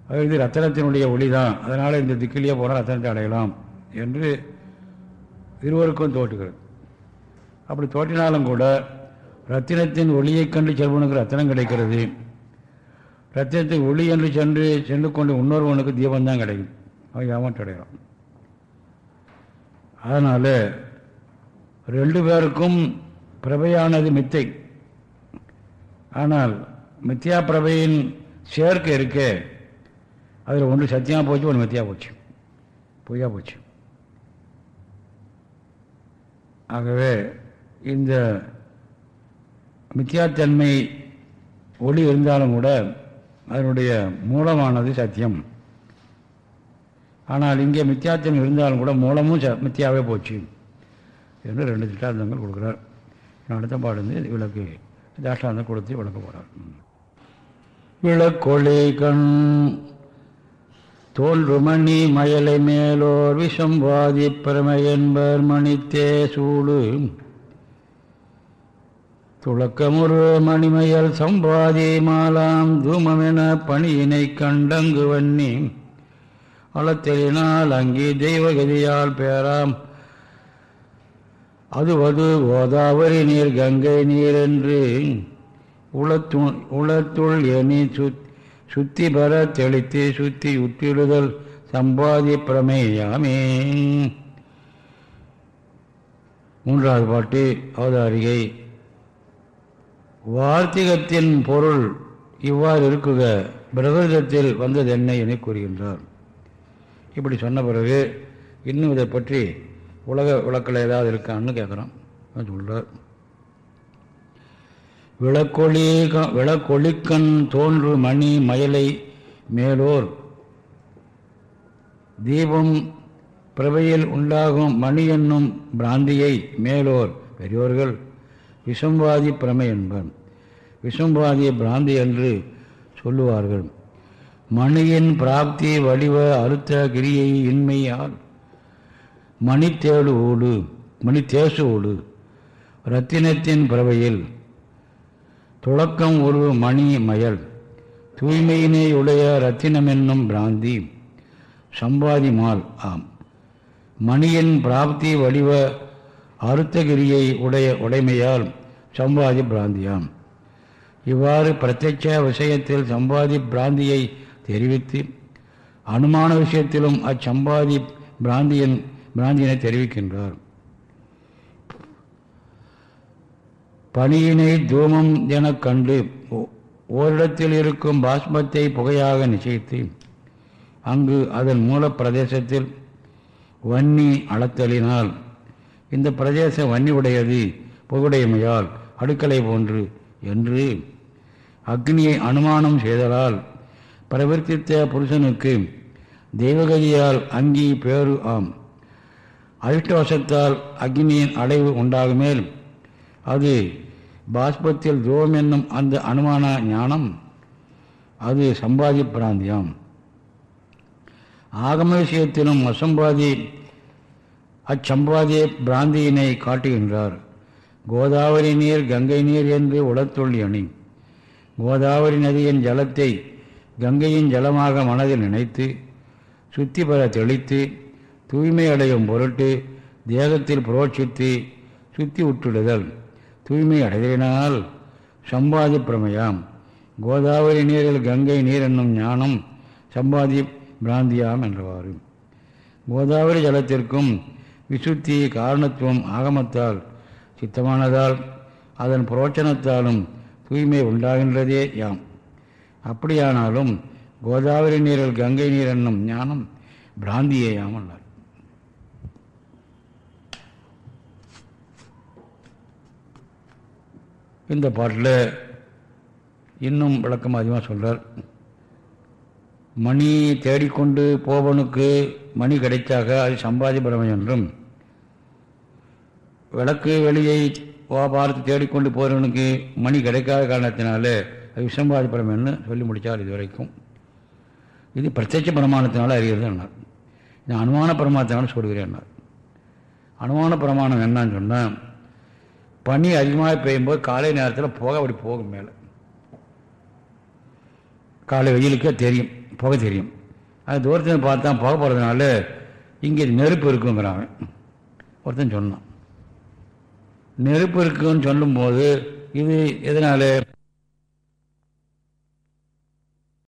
அது வந்து ரத்தனத்தினுடைய ஒளி தான் அதனால் இந்த திக்கிலேயே போனால் ரத்தனத்தை அடையலாம் என்று இருவருக்கும் தோற்றுகிறது அப்படி தோற்றினாலும் கூட ரத்தினத்தின் ஒளியை கண்டு செல்வனுக்கு ரத்தனம் கிடைக்கிறது. ரத்தினத்தின் ஒளி என்று சென்று சென்று கொண்டு இன்னொருவனுக்கு தீபம்தான் கிடைக்கும். அவன் ஏமாற்றம் அதனால் ரெண்டு பேருக்கும் பிரபையானது மித்தை. ஆனால் மித்தியா பிரபையின் சேர்க்கை இருக்கே. அதில் ஒன்று சத்தியமாக போச்சு ஒன்று மித்தியாக போச்சு. பொய்யா போச்சு. ஆகவே இந்த மித்தியாத்தன்மை ஒளி இருந்தாலும் கூட அதனுடைய மூலமானது சத்தியம். ஆனால் இங்கே மித்தியாத்தன்மை இருந்தாலும் கூட மூலமும் ச மித்தியாவே போச்சு. என்று ரெண்டு திட்டாந்தங்கள் கொடுக்குறார். அடுத்த பாடு விளக்கு தாஷ்டாந்தம் கொடுத்து விளக்க போகிறார் விளக்கொளி கண் தோன்றுமணி மயலை மேலோர் விஷம்வாதி பிரமை என்பர் மணித்தே சூடு துளக்கமுறு மணிமயல் சம்பாதி மாலாம் தூமமென பணியினை கண்டங்கு வன்னி. அளத்தெளினால் அங்கே தெய்வகதியால் பேராம். அதுவது கோதாவரி நீர் கங்கை நீர் என்று உளத்து உளத்துள் எனி சுத் சுத்தி பெற தெளித்து சுத்தி உத்திடுதல் சம்பாதி பிரமேயாமே. மூன்றாவது பாட்டு அவதாரிகை. வார்த்திகத்தின் பொருள் இவ்வாறு இருக்குக பிரகிருதத்தில் வந்தது என்ன என கூறுகின்றார். இப்படி சொன்ன பிறகு இன்னும் இதை பற்றி உலக விளக்கில் ஏதாவது இருக்கான்னு கேட்குறான் சொல்கிறார் விளக்கொளி விளக்கொளிக்கண் தோன்று மணி மயலை மேலோர். தீபம் பிரபையில் உண்டாகும் மணி என்னும் பிராந்தியை மேலோர். பெரியோர்கள் விஷம்பாதி பிரமை என்பன் விஷம்பாதி பிராந்தி என்று சொல்லுவார்கள். மணியின் பிராப்தி வடிவ அறுத்த கிரியை இன்மையால் மணித்தேழு ஓடு மணித்தேசு ஓடு ரத்தினத்தின் பறவையில் துளக்கம் ஒரு மணி மயல் தூய்மையினையுடைய ரத்தினம் என்னும் பிராந்தி சம்பாதி மால் ஆம். மணியின் பிராப்தி வடிவ அருத்தகிரியை உடைய உடைமையால் சம்பாதி பிராந்தியாம். இவ்வாறு பிரத்யட்ச விஷயத்தில் சம்பாதி பிராந்தியை தெரிவித்து அனுமான விஷயத்திலும் அச்சம்பாதி பிராந்தியின் பிராந்தியினை தெரிவிக்கின்றார். பணியினை தூமம் எனக் கண்டு ஓரிடத்தில் இருக்கும் பாஸ்மத்தை புகையாக நிச்சயித்து அங்கு அதன் மூல பிரதேசத்தில் வன்னி அளத்தலினால் இந்த பிரதேசம் வன்னி உடையது புகுடையமையால் அடுக்கலை போன்று என்று அக்னியை அனுமானம் செய்தலால் பிரவர்த்தித்த புருஷனுக்கு தெய்வகதியால் அங்கி பேரு ஆம். அதிர்ஷ்டவசத்தால் அக்னியின் அடைவு உண்டாகுமேல் அது பாஸ்பத்தில் துவம் என்னும் அந்த அனுமான ஞானம் அது சம்பாதி பிராந்தியம். ஆகம விஷயத்திலும் அசம்பாதி அச்சம்பாதிய பிராந்தியினை காட்டுகின்றார். கோதாவரி நீர் கங்கை நீர் என்று உளத்துள்ளி அணி கோதாவரி நதியின் ஜலத்தை கங்கையின் ஜலமாக மனதில் நினைத்து சுத்தி பெற தெளித்து தூய்மை அடையும் பொருட்டு தேகத்தில் புரோட்சித்து சுத்தி உற்றுடுதல். தூய்மை அடைதலினால் சம்பாதி பிரமயம். கோதாவரி நீரில் கங்கை நீர் என்னும் ஞானம் சம்பாதி பிராந்தியாம் என்றவாறு. கோதாவரி ஜலத்திற்கும் விசுத்தி காரணத்துவம் ஆகமத்தால் சித்தமானதால் அதன் புரோச்சனத்தாலும் தூய்மை உண்டாகின்றதே யாம். அப்படியானாலும் கோதாவரி நீரில் கங்கை நீர் என்னும் ஞானம் பிராந்தியேயாம் அல்ல. இந்த பாட்டில் இன்னும் விளக்கம் அதிகமாக சொல்கிறார் மணி தேடிக்கொண்டு போவனுக்கு மணி கிடைச்சாக அது சம்பாதி பிரமை என்றும் விளக்கு வெளியை பார்த்து தேடிக்கொண்டு போகிறவனுக்கு மணி கிடைக்காத காரணத்தினாலே அது விசம்பாதி பிரமைன்னு சொல்லி முடித்தார் இது வரைக்கும் இது பிரத்யட்ச பிரமாணத்தினால அறிகிறது என்னார். இது அனுமான பிரமாணத்தினால சொல்கிறேன் என்னார். அனுமான பிரமாணம் என்னன்னு சொன்னால் பனி அதிகமாக பெய்யும்போது காலை நேரத்தில் புகை அப்படி போகும் மேலே. காலை வெயிலுக்கே தெரியும் புகை தெரியும். அது தூரத்தில் பார்த்தா புகை போகிறதுனால இங்கே நெருப்பு இருக்குங்கிறாங்க. ஒருத்தன் சொன்னான். நெருப்பு இருக்குன்னு சொல்லும்போது இது எதனால்